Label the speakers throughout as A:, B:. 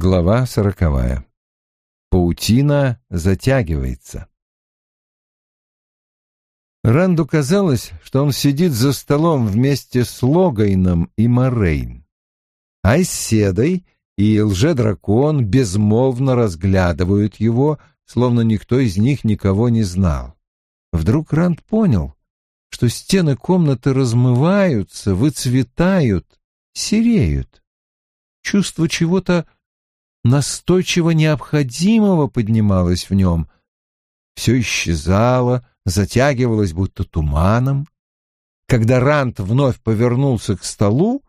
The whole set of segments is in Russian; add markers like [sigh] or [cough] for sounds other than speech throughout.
A: Глава сороковая. Паутина затягивается. Ранду казалось, что он сидит за столом вместе с Логайном и Морейн. А с Седой и лже-дракон безмолвно разглядывают его, словно никто из них никого не знал. Вдруг Ранд понял, что стены комнаты размываются, выцветают, сереют. Чувство чего-то настойчиво необходимого поднималось в нем. Все исчезало, затягивалось будто туманом. Когда Рант вновь повернулся к столу,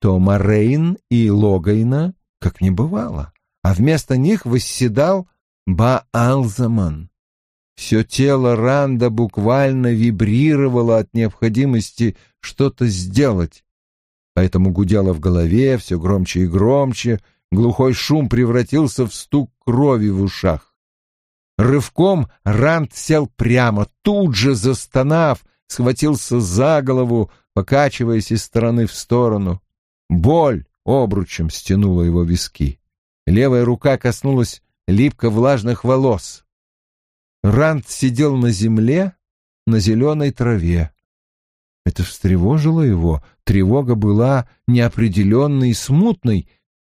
A: то Морейн и Логайна как не бывало, а вместо них восседал Баалзаман. Все тело Ранда буквально вибрировало от необходимости что-то сделать, поэтому гудело в голове все громче и громче, глухой шум превратился в стук крови в ушах. Рывком Ранд сел прямо, тут же застонав, схватился за голову, покачиваясь из стороны в сторону. Боль обручем стянула его виски. Левая рука коснулась липко-влажных волос. Ранд сидел на земле, на зеленой траве. Это встревожило его. Тревога была неопределенной и смутной,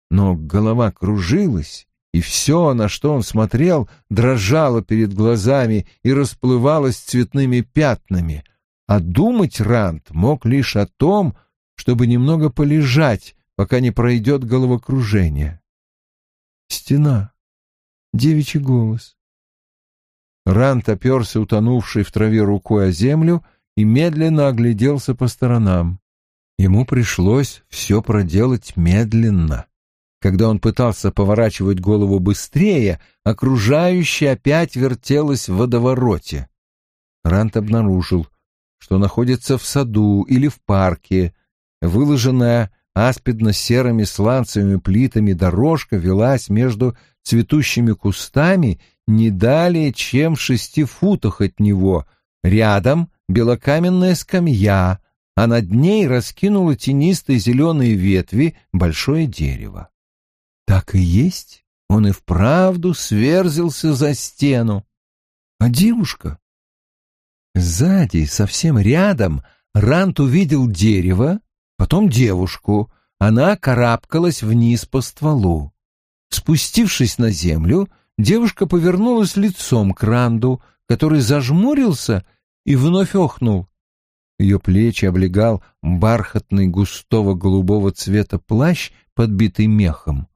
A: но голова кружилась, и все, на что он смотрел, дрожало перед глазами и расплывалось цветными пятнами. А думать Ранд мог лишь о том, чтобы немного полежать, пока не пройдет головокружение. Стена. Девичий голос. Рант оперся утонувший в траве рукой о землю и медленно огляделся по сторонам. Ему пришлось все проделать медленно. Когда он пытался поворачивать голову быстрее, окружающее опять вертелось в водовороте. Рант обнаружил, что находится в саду или в парке, выложенная аспидно-серыми сланцевыми плитами дорожка велась между цветущими кустами не далее, чем в шести футах от него. Рядом белокаменная скамья, а над ней раскинуло тенистые зеленые ветви большое дерево. Так и есть, он и вправду сверзился за стену. А девушка? Сзади, совсем рядом, Рант увидел дерево, потом девушку. Она карабкалась вниз по стволу. Спустившись на землю, девушка повернулась лицом к Ранду, который зажмурился и вновь охнул. Ее плечи облегал бархатный густого голубого цвета плащ, подбитый мехом.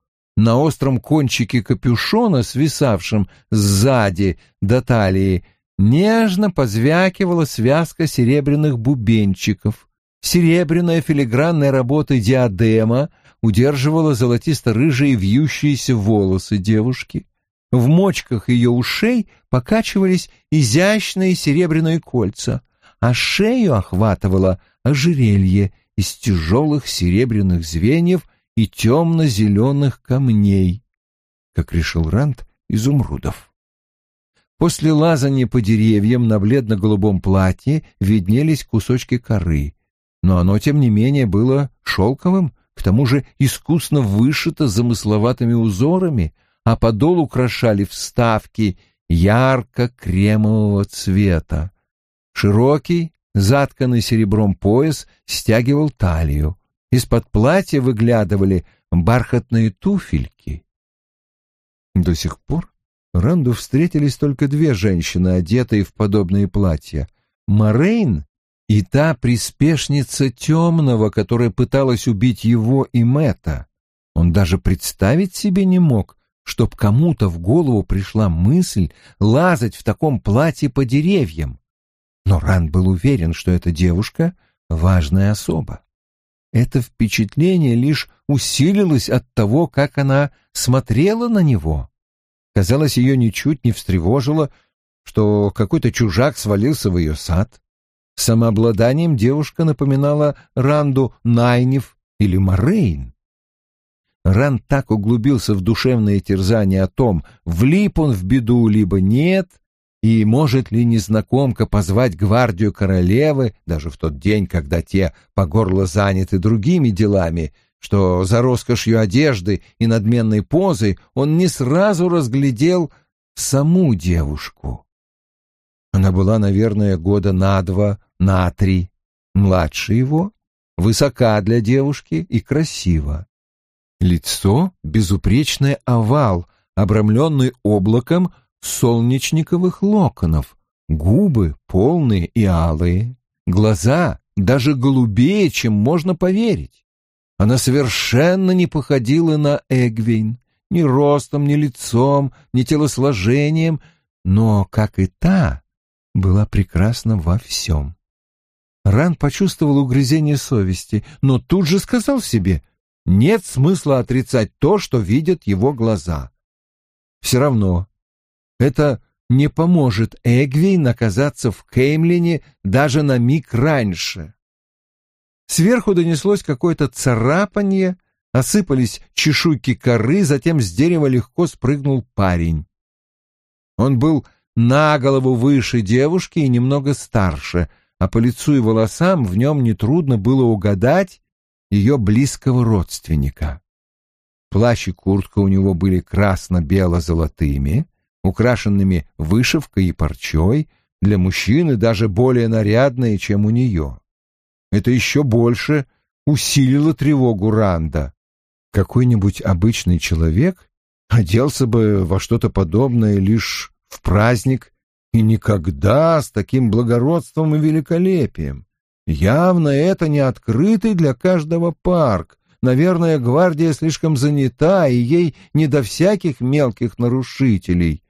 A: На остром кончике капюшона, свисавшем сзади до талии, нежно позвякивала связка серебряных бубенчиков. Серебряная филигранная работа диадема удерживала золотисто-рыжие вьющиеся волосы девушки. В мочках ее ушей покачивались изящные серебряные кольца, а шею охватывало ожерелье из тяжелых серебряных звеньев и темно-зеленых камней, как решил Рант, изумрудов. После лазания по деревьям на бледно-голубом платье виднелись кусочки коры, но оно, тем не менее, было шелковым, к тому же искусно вышито замысловатыми узорами, а подол украшали вставки ярко-кремового цвета. Широкий, затканный серебром пояс стягивал талию. Из-под платья выглядывали бархатные туфельки. До сих пор Ранду встретились только две женщины, одетые в подобные платья. Морейн и та приспешница темного, которая пыталась убить его и Мэтта. Он даже представить себе не мог, чтоб кому-то в голову пришла мысль лазать в таком платье по деревьям. Но Ран был уверен, что эта девушка — важная особа. Это впечатление лишь усилилось от того, как она смотрела на него. Казалось, ее ничуть не встревожило, что какой-то чужак свалился в ее сад. Самообладанием девушка напоминала Ранду Найнев или Морейн. Ранд так углубился в душевные терзания о том, влип он в беду либо нет, и может ли незнакомка позвать гвардию королевы, даже в тот день, когда те по горло заняты другими делами, что за роскошью одежды и надменной позой он не сразу разглядел саму девушку. Она была, наверное, года на два, на три, младше его, высока для девушки и красива. Лицо — безупречный овал, обрамленный облаком солнечниковых локонов, губы полные и алые, глаза даже голубее, чем можно поверить. Она совершенно не походила на Эгвин, ни ростом, ни лицом, ни телосложением, но, как и та, была прекрасна во всем. Ран почувствовал угрызение совести, но тут же сказал себе, нет смысла отрицать то, что видят его глаза. Все равно, это не поможет Эгвей наказаться в Кеймлине даже на миг раньше. Сверху донеслось какое-то царапанье, осыпались чешуйки коры, затем с дерева легко спрыгнул парень. Он был на голову выше девушки и немного старше, а по лицу и волосам в нем нетрудно было угадать ее близкого родственника. Плащ и куртка у него были красно-бело-золотыми, украшенными вышивкой и парчой, для мужчины даже более нарядные, чем у нее. Это еще больше усилило тревогу Ранда. Какой-нибудь обычный человек оделся бы во что-то подобное лишь в праздник и никогда с таким благородством и великолепием. Явно это не открытый для каждого парк. Наверное, гвардия слишком занята, и ей не до всяких мелких нарушителей.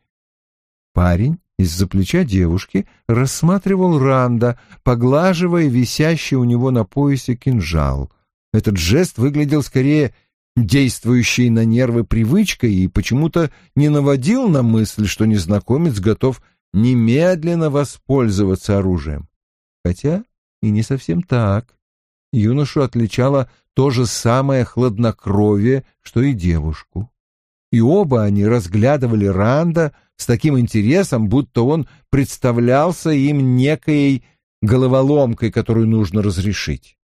A: Парень из-за плеча девушки рассматривал Ранда, поглаживая висящий у него на поясе кинжал. Этот жест выглядел скорее действующей на нервы привычкой и почему-то не наводил на мысль, что незнакомец готов немедленно воспользоваться оружием. Хотя и не совсем так. Юношу отличало то же самое хладнокровие, что и девушку. И оба они разглядывали Ранда с таким интересом, будто он представлялся им некой головоломкой, которую нужно разрешить.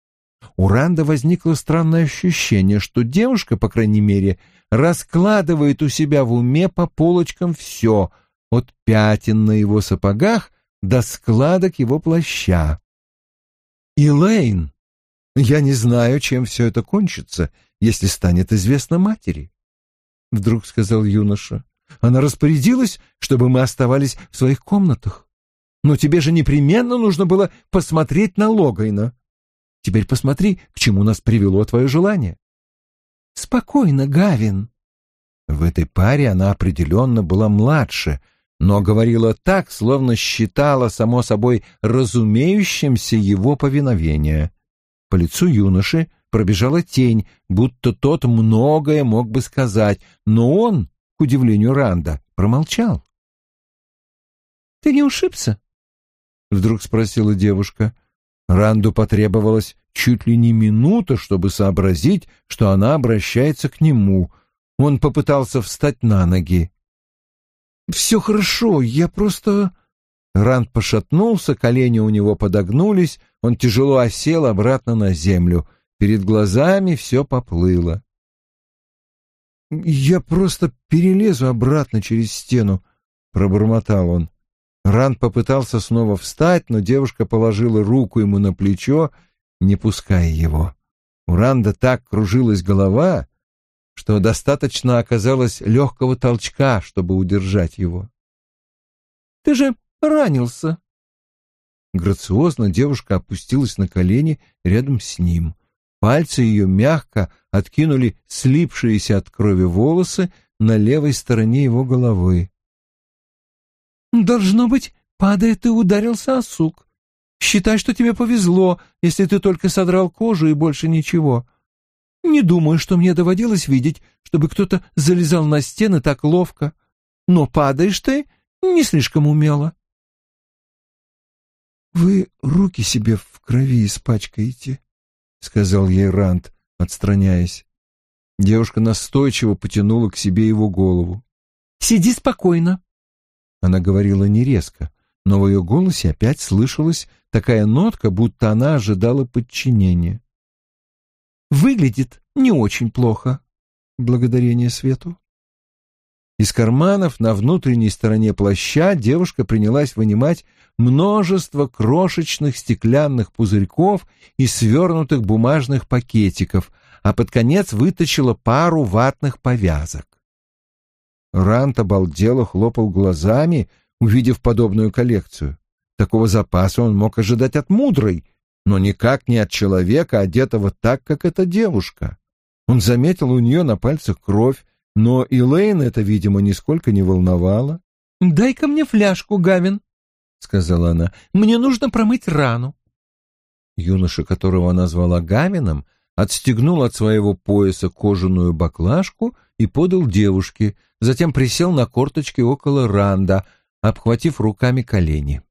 A: У Ранда возникло странное ощущение, что девушка, по крайней мере, раскладывает у себя в уме по полочкам все, от пятен на его сапогах до складок его плаща. «Илэйн, я не знаю, чем все это кончится, если станет известно матери», — вдруг сказал юноша. Она распорядилась, чтобы мы оставались в своих комнатах. Но тебе же непременно нужно было посмотреть на Логайна. Теперь посмотри, к чему нас привело твое желание. Спокойно, Гавин. В этой паре она определенно была младше, но говорила так, словно считала само собой разумеющимся его повиновение. По лицу юноши пробежала тень, будто тот многое мог бы сказать, но он к удивлению Ранда, промолчал. «Ты не ушибся?» — вдруг спросила девушка. Ранду потребовалось чуть ли не минута, чтобы сообразить, что она обращается к нему. Он попытался встать на ноги. «Все хорошо, я просто...» Ранд пошатнулся, колени у него подогнулись, он тяжело осел обратно на землю. Перед глазами все поплыло. «Я просто перелезу обратно через стену», — пробормотал он. Ранд попытался снова встать, но девушка положила руку ему на плечо, не пуская его. У Ранда так кружилась голова, что достаточно оказалось легкого толчка, чтобы удержать его. «Ты же ранился!» Грациозно девушка опустилась на колени рядом с ним. Пальцы ее мягко откинули слипшиеся от крови волосы на левой стороне его головы. «Должно быть, падая, ты ударился о сук. Считай, что тебе повезло, если ты только содрал кожу и больше ничего. Не думаю, что мне доводилось видеть, чтобы кто-то залезал на стены так ловко. Но падаешь ты не слишком умело». «Вы руки себе в крови испачкаете», — сказал ей Рант, отстраняясь. Девушка настойчиво потянула к себе его голову. «Сиди спокойно!» Она говорила не резко, но в ее голосе опять слышалась такая нотка, будто она ожидала подчинения. «Выглядит не очень плохо, благодарение свету. Из карманов на внутренней стороне плаща девушка принялась вынимать множество крошечных стеклянных пузырьков и свернутых бумажных пакетиков, а под конец вытащила пару ватных повязок. Рант обалдело хлопал глазами, увидев подобную коллекцию. Такого запаса он мог ожидать от мудрой, но никак не от человека, одетого так, как эта девушка. Он заметил у нее на пальцах кровь, но Элейн это, видимо, нисколько не волновало.
B: «Дай-ка мне фляжку, Гавин», — сказала она. «Мне нужно промыть рану».
A: Юноша, которого она звала Гавином, отстегнул от своего пояса кожаную баклажку и подал девушке, затем присел на корточки около Ранда, обхватив руками колени.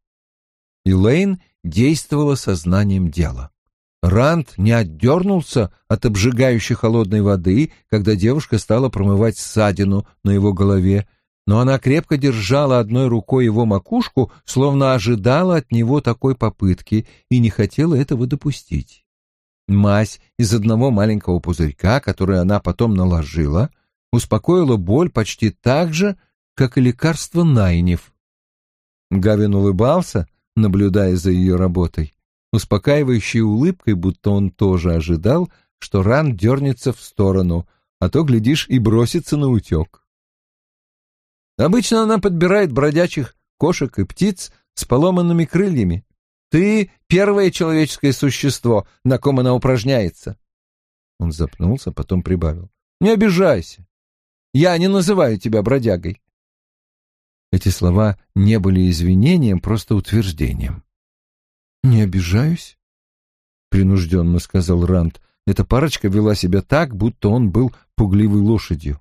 A: Элейн действовала сознанием дела. Ранд не отдернулся от обжигающей холодной воды, когда девушка стала промывать ссадину на его голове, но она крепко держала одной рукой его макушку, словно ожидала от него такой попытки и не хотела этого допустить. Мазь из одного маленького пузырька, который она потом наложила, успокоила боль почти так же, как и лекарство Найнев. Гавин улыбался, наблюдая за ее работой успокаивающей улыбкой, будто он тоже ожидал, что ран дернется в сторону, а то, глядишь, и бросится на утек. Обычно она подбирает бродячих кошек и птиц с поломанными крыльями. Ты — первое человеческое существо, на ком она упражняется. Он запнулся, потом прибавил. Не обижайся. Я не называю тебя бродягой. Эти слова не были извинением, просто утверждением. «Не обижаюсь», — принужденно сказал Ранд. Эта парочка вела себя так, будто он был пугливой лошадью.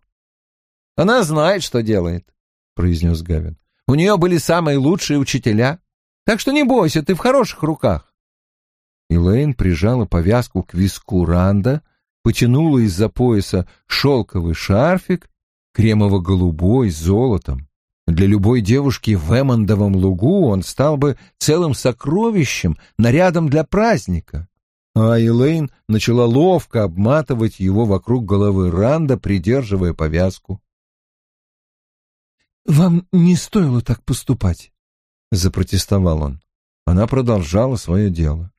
A: «Она знает, что делает», — произнес Гавин. «У нее были самые лучшие учителя, так что не бойся, ты в хороших руках». Элейн прижала повязку к виску Ранда, потянула из-за пояса шелковый шарфик, кремово-голубой, с золотом. Для любой девушки в Эммондовом лугу он стал бы целым сокровищем, нарядом для праздника. А Элейн начала ловко обматывать его вокруг головы Ранда, придерживая повязку. «Вам не стоило так поступать», — запротестовал он. Она продолжала свое дело.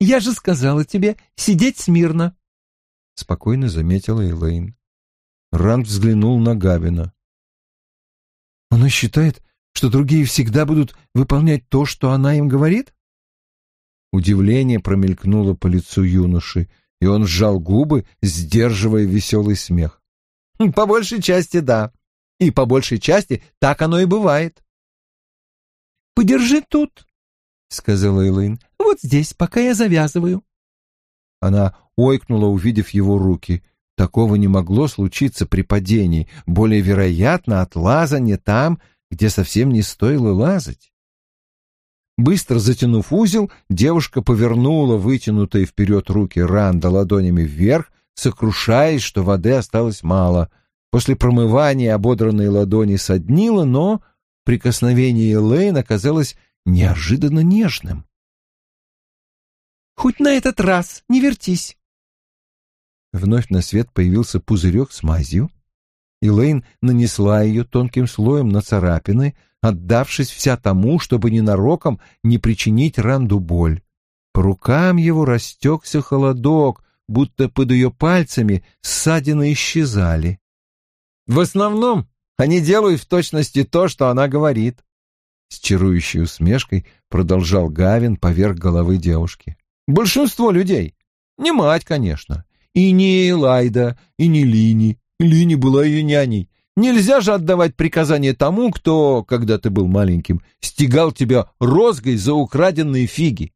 B: «Я же сказала тебе сидеть смирно», —
A: спокойно заметила Элейн. Ранд взглянул на Гавина. Она считает, что другие всегда будут выполнять то, что она им говорит? Удивление промелькнуло по лицу юноши, и он сжал губы, сдерживая веселый смех. «Хм, [laughs] «По большей части, да. И по большей части так оно и бывает».
B: «Подержи тут», — сказала Элэйн. «Вот здесь, пока я завязываю».
A: Она ойкнула, увидев его руки. Такого не могло случиться при падении, более вероятно от лазания там, где совсем не стоило лазать. Быстро затянув узел, девушка повернула вытянутые вперед руки Ранда ладонями вверх, сокрушаясь, что воды осталось мало. После промывания ободранные ладони соднило, но прикосновение Элейн оказалось неожиданно нежным.
B: «Хоть на этот раз не вертись»,
A: Вновь на свет появился пузырек с мазью. Элейн нанесла ее тонким слоем на царапины, отдавшись вся тому, чтобы ненароком не причинить Ранду боль. По рукам его растекся холодок, будто под ее пальцами ссадины исчезали. «В основном они делают в точности то, что она говорит», — с чарующей усмешкой продолжал Гавин поверх головы девушки. «Большинство людей. Не мать, конечно, и не Элайда, и не Лини. Лини была ее няней. Нельзя же отдавать приказания тому, кто, когда ты был маленьким, стегал тебя розгой за украденные фиги.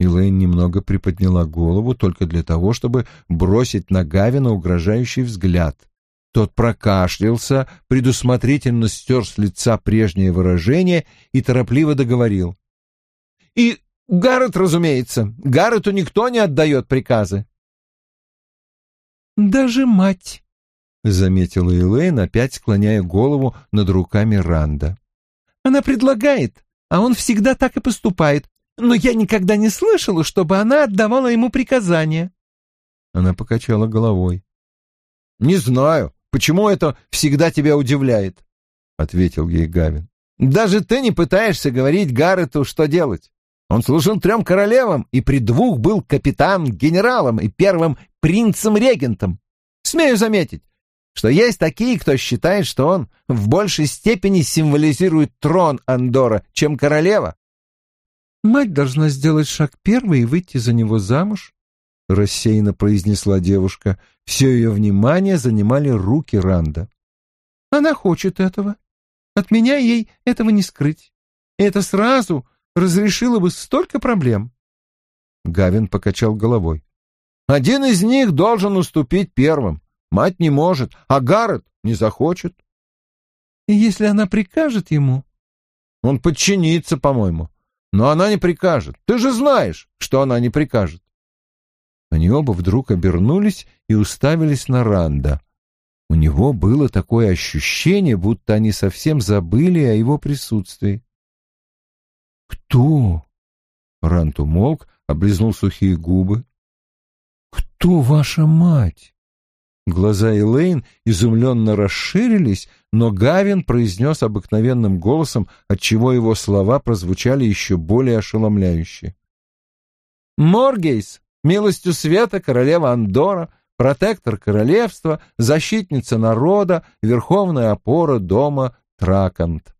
A: Элэйн немного приподняла голову только для того, чтобы бросить на Гавина угрожающий взгляд. Тот прокашлялся, предусмотрительно стер с лица прежнее выражение и торопливо договорил. — И Гаррет, разумеется, Гаррету никто не отдает приказы.
B: «Даже мать», —
A: заметила Элейн, опять склоняя голову над руками Ранда.
B: «Она предлагает, а он всегда так и поступает, но я никогда не слышала, чтобы она отдавала ему приказания».
A: Она покачала головой. «Не знаю, почему это всегда тебя удивляет», — ответил ей Гавин. «Даже ты не пытаешься говорить Гаррету, что делать. Он служил трем королевам и при двух был капитан-генералом и первым принцем-регентом. Смею заметить, что есть такие, кто считает, что он в большей степени символизирует трон Андора, чем королева.
B: «Мать должна сделать шаг первый и выйти за него замуж», — рассеянно произнесла девушка. Все ее внимание занимали руки Ранда. «Она хочет этого. От меня ей этого не скрыть. И это сразу разрешило бы столько проблем».
A: Гавин покачал головой. «Один из них должен уступить первым. Мать не может, а Гаррет не захочет.
B: И если она прикажет ему?
A: Он подчинится, по-моему. Но она не прикажет. Ты же знаешь, что она не прикажет. Они оба вдруг обернулись и уставились на Ранда. У него было такое ощущение, будто они совсем забыли о его присутствии. «Кто?» Ранд умолк, облизнул сухие губы. «Кто ваша мать?» Глаза Элейн изумленно расширились, но Гавин произнес обыкновенным голосом, отчего его слова прозвучали еще более ошеломляюще. «Моргейс, милостью света, королева Андора, протектор королевства, защитница народа, верховная опора дома Тракант».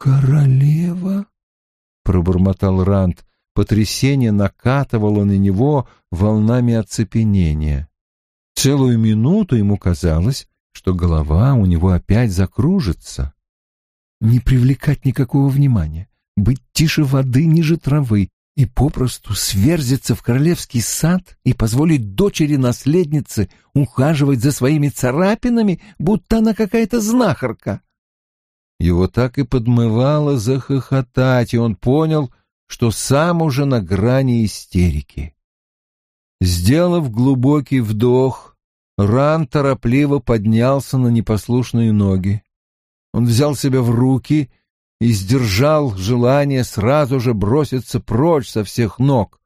B: «Королева?» — пробормотал Ранд. Потрясение накатывало на него волнами оцепенения. Целую минуту ему казалось, что голова у него опять закружится. Не привлекать никакого внимания, быть тише воды ниже травы и попросту сверзиться в королевский сад и позволить дочери-наследнице ухаживать за своими царапинами, будто она какая-то знахарка.
A: Его так и подмывало захохотать, и он понял, что сам уже на грани истерики. Сделав глубокий вдох, Ран торопливо поднялся на непослушные ноги. Он взял себя в руки и сдержал желание сразу же броситься прочь со всех ног.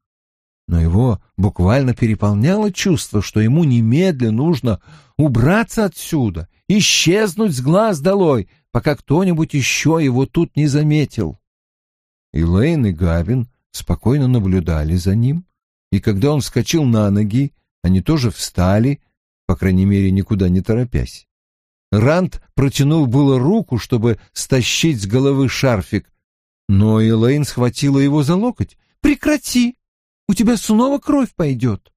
A: Но его буквально переполняло чувство, что ему немедленно нужно убраться отсюда, исчезнуть с глаз долой, пока кто-нибудь еще его тут не заметил. Элейн и Гавин спокойно наблюдали за ним, и когда он вскочил на ноги, они тоже встали, по крайней мере, никуда не торопясь. Ранд протянул было руку, чтобы стащить с головы шарфик, но Элейн схватила его за локоть. «Прекрати! У тебя снова кровь пойдет!»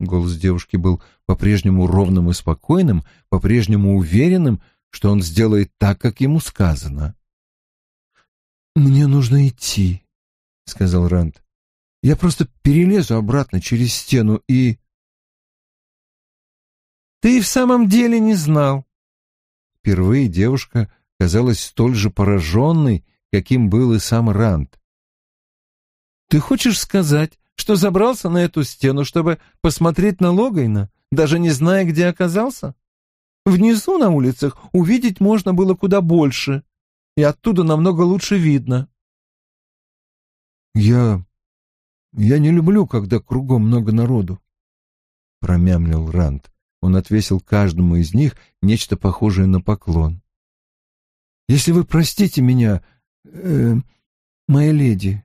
A: Голос девушки был по-прежнему ровным и спокойным, по-прежнему уверенным, что он сделает так, как ему сказано. «Мне нужно идти», — сказал Ранд. «Я просто перелезу обратно через стену и...» «Ты в самом деле не знал». Впервые девушка казалась столь же пораженной, каким был и сам Ранд. «Ты хочешь сказать, что забрался на эту стену, чтобы посмотреть на Логайна, даже не зная, где оказался? Внизу на улицах увидеть можно было куда больше» и оттуда намного лучше видно. Я... я не люблю, когда кругом много народу, — промямлил Ранд. Он отвесил каждому из них нечто похожее на поклон. Если вы простите меня, э, моя леди.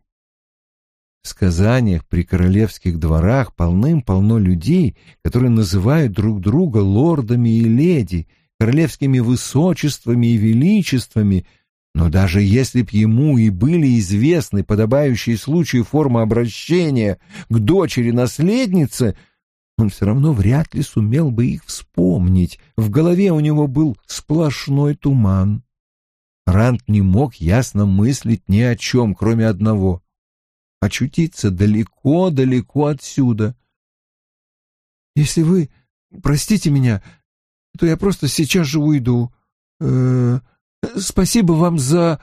A: Сказаниях при королевских дворах полным-полно людей, которые называют друг друга лордами и леди, королевскими высочествами и величествами — но даже если б ему и были известны подобающие случаи формы обращения к дочери-наследницы, он все равно вряд ли сумел бы их вспомнить. В голове у него был сплошной туман. Рант не мог ясно мыслить ни о чем, кроме одного — очутиться далеко-далеко отсюда. «Если вы простите меня, то я просто сейчас же уйду. Э -э Спасибо вам за...»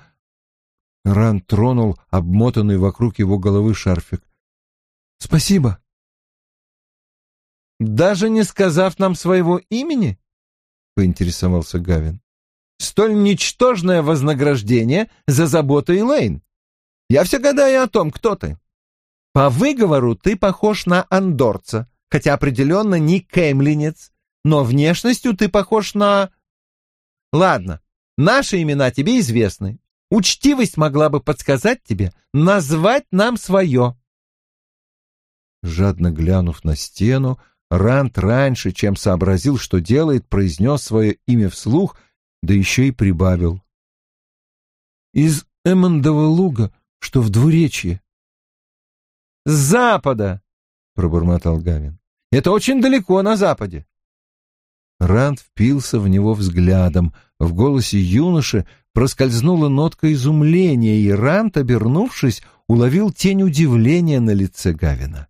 A: Ран тронул обмотанный вокруг его головы шарфик. «Спасибо». «Даже не сказав нам своего имени?» — поинтересовался Гавин. «Столь ничтожное вознаграждение за заботу Элейн. Я все гадаю о том, кто ты.
C: По выговору ты похож на андорца, хотя определенно не кемлинец, но внешностью ты похож на... Ладно, наши имена тебе известны. Учтивость могла бы подсказать тебе назвать нам свое.
B: Жадно глянув на стену, Рант раньше, чем сообразил, что делает, произнес свое имя вслух, да еще и прибавил. «Из Эммондова луга, что в двуречье».
C: «С запада!» — пробормотал Гавин. «Это очень далеко на западе».
B: Ранд впился в него взглядом. В голосе юноши проскользнула нотка изумления, и Рант, обернувшись, уловил тень удивления на лице Гавина.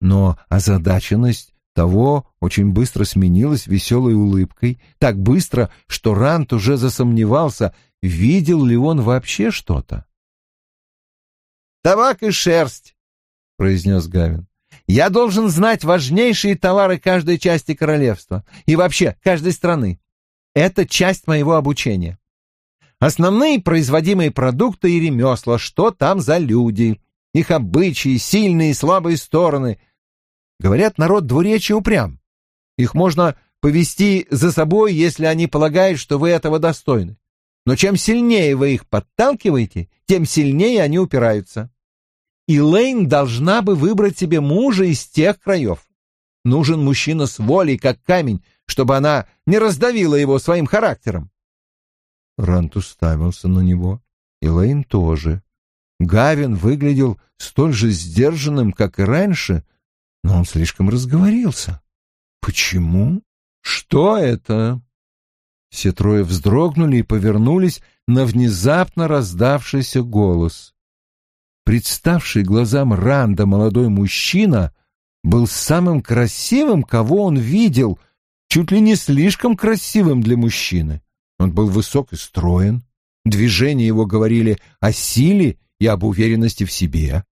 B: Но озадаченность того очень быстро сменилась веселой улыбкой, так быстро, что Рант уже засомневался, видел ли он вообще что-то.
C: «Табак и шерсть», — произнес Гавин. «Я должен знать важнейшие товары каждой части королевства и вообще каждой страны. Это часть моего обучения. Основные производимые продукты и ремесла, что там за люди, их обычаи, сильные и слабые стороны. Говорят, народ двуречия упрям. Их можно повести за собой, если они полагают, что вы этого достойны. Но чем сильнее вы их подталкиваете, тем сильнее они упираются. Лейн должна бы выбрать себе мужа из тех краев. Нужен мужчина с волей, как камень, чтобы она не раздавила его своим характером.
B: Рант уставился на него. Элейн тоже. Гавин выглядел столь же сдержанным, как и раньше, но он слишком разговорился. Почему?
C: Что это?
B: Все трое вздрогнули и повернулись на внезапно раздавшийся голос. Представший глазам Ранда молодой мужчина был самым красивым, кого он видел, чуть ли не слишком красивым для мужчины. Он был высок и строен. Движения его говорили о силе и об уверенности в себе.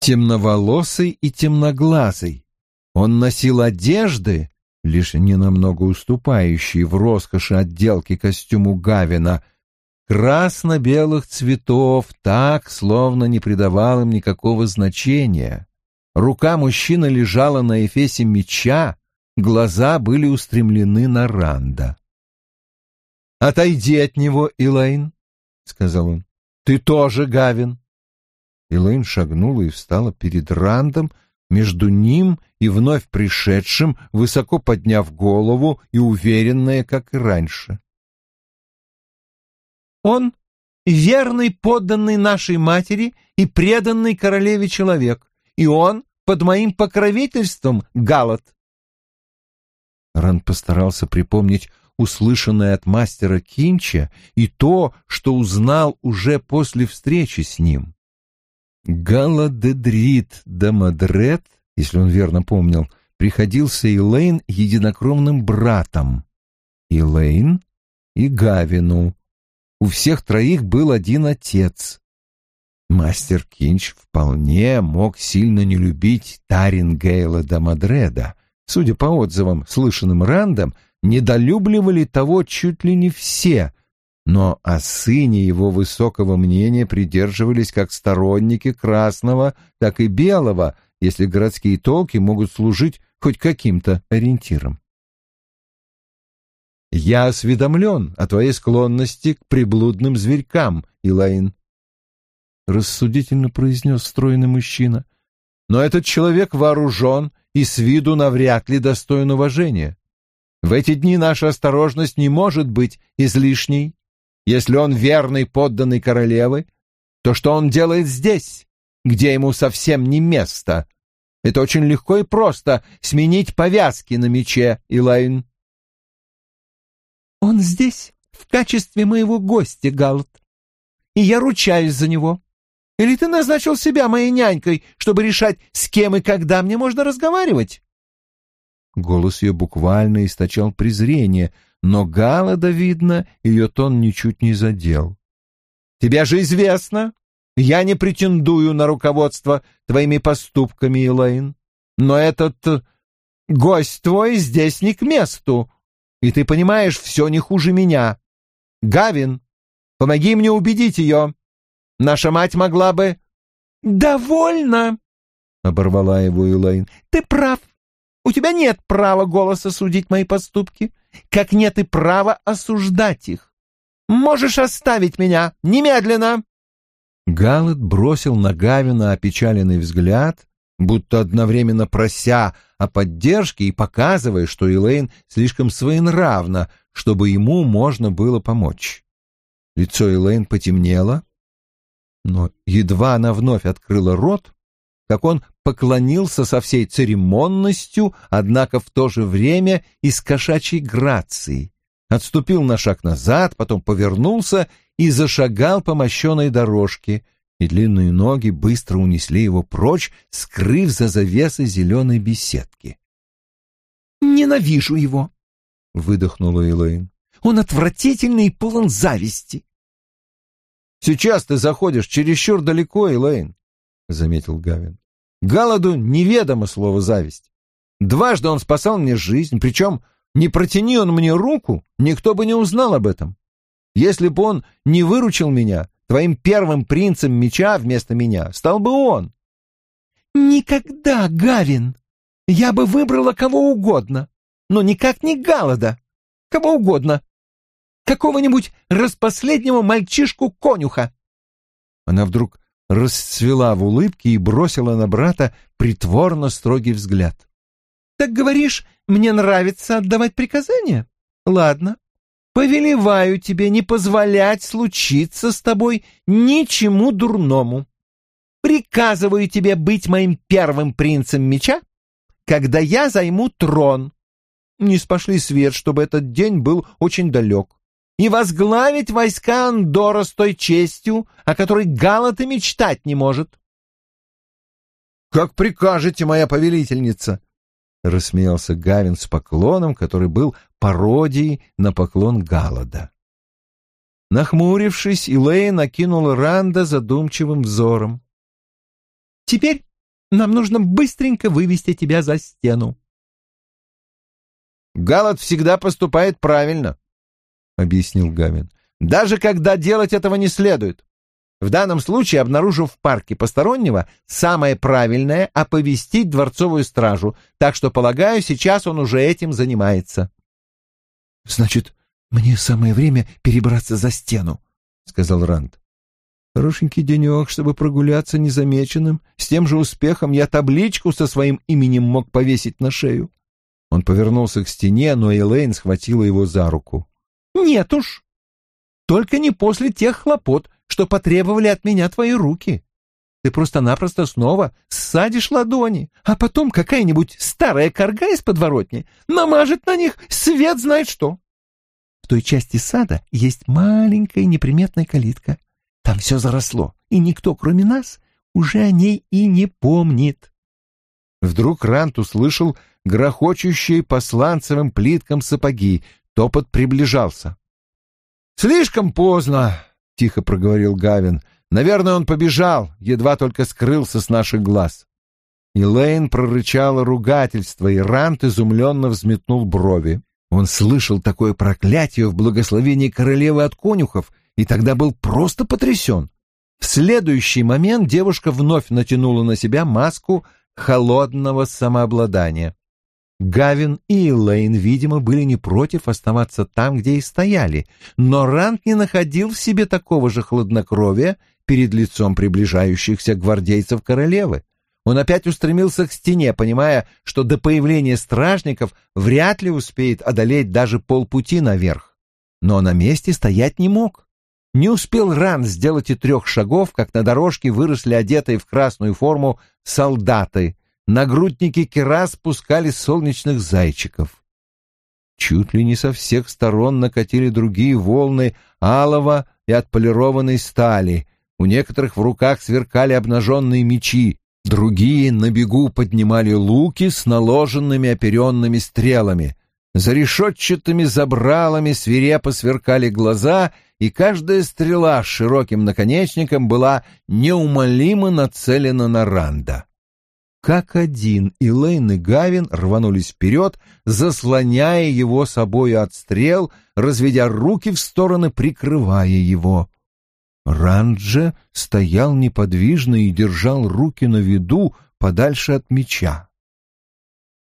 B: Темноволосый и темноглазый. Он носил одежды, лишь ненамного уступающие в роскоши отделки костюму Гавина, красно-белых цветов, так, словно не придавал им никакого значения. Рука мужчины лежала на эфесе меча, глаза были устремлены на Ранда.
C: «Отойди от него, Илайн», — сказал он. «Ты тоже Гавин».
B: Элэйн шагнула и встала перед Рандом, между ним и вновь пришедшим, высоко подняв голову и уверенная, как и раньше.
C: «Он верный подданный нашей матери и преданный королеве человек, и он под моим покровительством, Галат».
B: Ранд постарался припомнить услышанное от мастера Кинча, и то, что узнал уже после встречи с ним. Галадедрит Дамадрет, если он верно помнил, приходился Илэйн единокровным братом. Илэйн и Гавину. У всех троих был один отец. Мастер Кинч вполне мог сильно не любить Тарин Гейла Дамадреда. Судя по отзывам, слышанным Рандом, недолюбливали того чуть ли не все, но о сыне его высокого мнения придерживались как сторонники красного, так и белого, если городские толки могут служить хоть каким-то ориентиром. «Я осведомлен о твоей склонности к приблудным зверькам, Илайн», — рассудительно произнес стройный мужчина. «Но этот человек вооружен и с виду навряд ли достоин уважения. В эти дни наша осторожность не может быть излишней. Если он верный подданный королевы, то что он делает здесь, где ему совсем не место? Это очень легко и просто сменить повязки на мече, Илайн.
C: Он здесь в качестве моего гостя, Галт, и я ручаюсь за него. Или ты назначил себя моей нянькой, чтобы решать, с кем и когда мне можно разговаривать?
B: Голос ее буквально источал презрение, но Галада, видно, ее тон ничуть не задел.
C: «Тебе же известно, я не претендую на руководство твоими поступками, Элейн, но этот э, гость твой здесь не к месту, и ты понимаешь все не хуже меня. Гавин, помоги мне убедить ее. Наша мать могла бы...» «Довольно!»
B: оборвала его Элейн.
C: «Ты прав. У тебя нет права голоса судить мои поступки, как нет и права осуждать их. Можешь оставить меня немедленно!»
B: Галат бросил на Гавина опечаленный взгляд, будто одновременно прося о поддержке и показывая, что Элейн слишком своенравна, чтобы ему можно было помочь. Лицо Элейн потемнело, но едва она вновь открыла рот, как он поклонился со всей церемонностью, однако в то же время и с кошачьей грацией, отступил на шаг назад, потом повернулся и зашагал по мощенной дорожке, и длинные ноги быстро унесли его прочь, скрыв за завесой зеленой беседки.
C: «Ненавижу его!» — выдохнула Элэйн. «Он отвратительный и полон зависти!»
B: «Сейчас ты заходишь чересчур далеко, Элэйн», — заметил Гавин. «Галаду неведомо слово «зависть». Дважды он спасал мне жизнь, причем не протяни он мне руку, никто бы не узнал об этом. Если бы он не выручил меня, твоим первым принцем меча вместо меня стал бы он.
C: Никогда, Гавин. Я бы выбрала кого угодно, но никак не Галада. Кого угодно. Какого-нибудь распоследнего мальчишку-конюха.
B: Она вдруг расцвела в улыбке и бросила на брата притворно строгий взгляд.
C: Так говоришь, мне нравится отдавать приказания? Ладно. Повелеваю тебе не позволять случиться с тобой ничему дурному. Приказываю тебе быть моим первым принцем меча, когда я займу трон. Не спошли свет, чтобы этот день был очень далек. И возглавить войска Андора с той честью, о которой Галат и мечтать не может.
B: «Как прикажете, моя повелительница!» — рассмеялся Гавин с поклоном, который был пародией на поклон Галлада. Нахмурившись, Илэя накинула Ранда задумчивым взором.
C: «Теперь нам нужно быстренько вывести тебя за стену».
B: «Галлад всегда поступает правильно», — объяснил Гавин, — «даже когда делать этого не следует. В данном случае, обнаружив в парке постороннего, самое правильное — оповестить дворцовую стражу, так что, полагаю, сейчас он уже этим занимается.
C: — Значит, мне самое время перебраться за стену, — сказал Ранд.
B: Хорошенький денек, чтобы прогуляться незамеченным. С тем же успехом я табличку со своим именем мог повесить на шею. Он повернулся к стене, но Элейн схватила его за руку.
C: — Нет уж. Только не после тех хлопот, что потребовали от меня твои руки. Ты просто-напросто снова ссадишь ладони, а потом какая-нибудь старая корга из подворотни намажет на них свет знает что. В той части сада есть маленькая неприметная калитка. Там все заросло, и никто, кроме нас, уже о ней и не помнит.
B: Вдруг Рант услышал грохочущие по сланцевым плиткам сапоги. Топот приближался. «Слишком поздно!» — тихо проговорил Гавин. «Наверное, он побежал, едва только скрылся с наших глаз». Элейн прорычала ругательство, и Рант изумленно взметнул брови. Он слышал такое проклятие в благословении королевы от конюхов, и тогда был просто потрясен. В следующий момент девушка вновь натянула на себя маску холодного самообладания. Гавин и Лейн, видимо, были не против оставаться там, где и стояли, но Рант не находил в себе такого же хладнокровия перед лицом приближающихся гвардейцев королевы. Он опять устремился к стене, понимая, что до появления стражников вряд ли успеет одолеть даже полпути наверх. Но на месте стоять не мог. Не успел Ран сделать и трех шагов, как на дорожке выросли одетые в красную форму солдаты, нагрудники керас спускали солнечных зайчиков. Чуть ли не со всех сторон накатили другие волны алого и отполированной стали. У некоторых в руках сверкали обнаженные мечи, другие на бегу поднимали луки с наложенными оперенными стрелами. За решетчатыми забралами свирепо сверкали глаза, и каждая стрела с широким наконечником была неумолимо нацелена на Ранда. Как один Илэйн и Гавин рванулись вперед, заслоняя его собою от стрел, разведя руки в стороны, прикрывая его. Ранджа стоял неподвижно и держал руки на виду,
A: подальше от меча.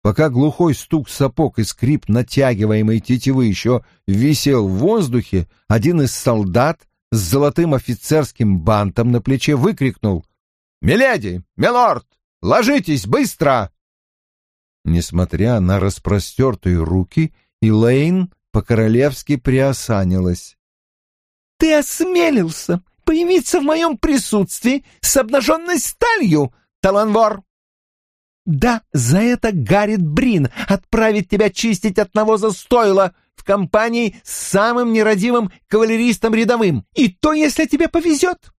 A: Пока глухой стук сапог и скрип натягиваемой тетивы еще висел в воздухе, один из солдат с золотым офицерским бантом на плече выкрикнул «Миледи! Милорд! Ложитесь быстро!» Несмотря на распростертые руки, Элейн по-королевски приосанилась.
C: «Ты осмелился появиться в моем присутствии с обнаженной сталью, Таланвор!» «Да, за это Гаррит Брин отправит тебя чистить от навоза стойла в компании с самым нерадивым кавалеристом рядовым, и то, если тебе повезет!»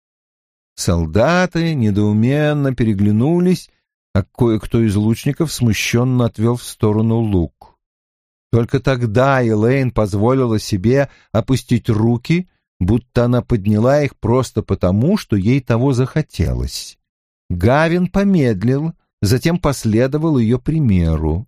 A: Солдаты недоуменно переглянулись, а кое-кто из лучников смущенно отвел в сторону лук. Только тогда Элейн позволила себе опустить руки, будто она подняла их просто потому, что ей того захотелось. Гавин помедлил, затем последовал ее примеру.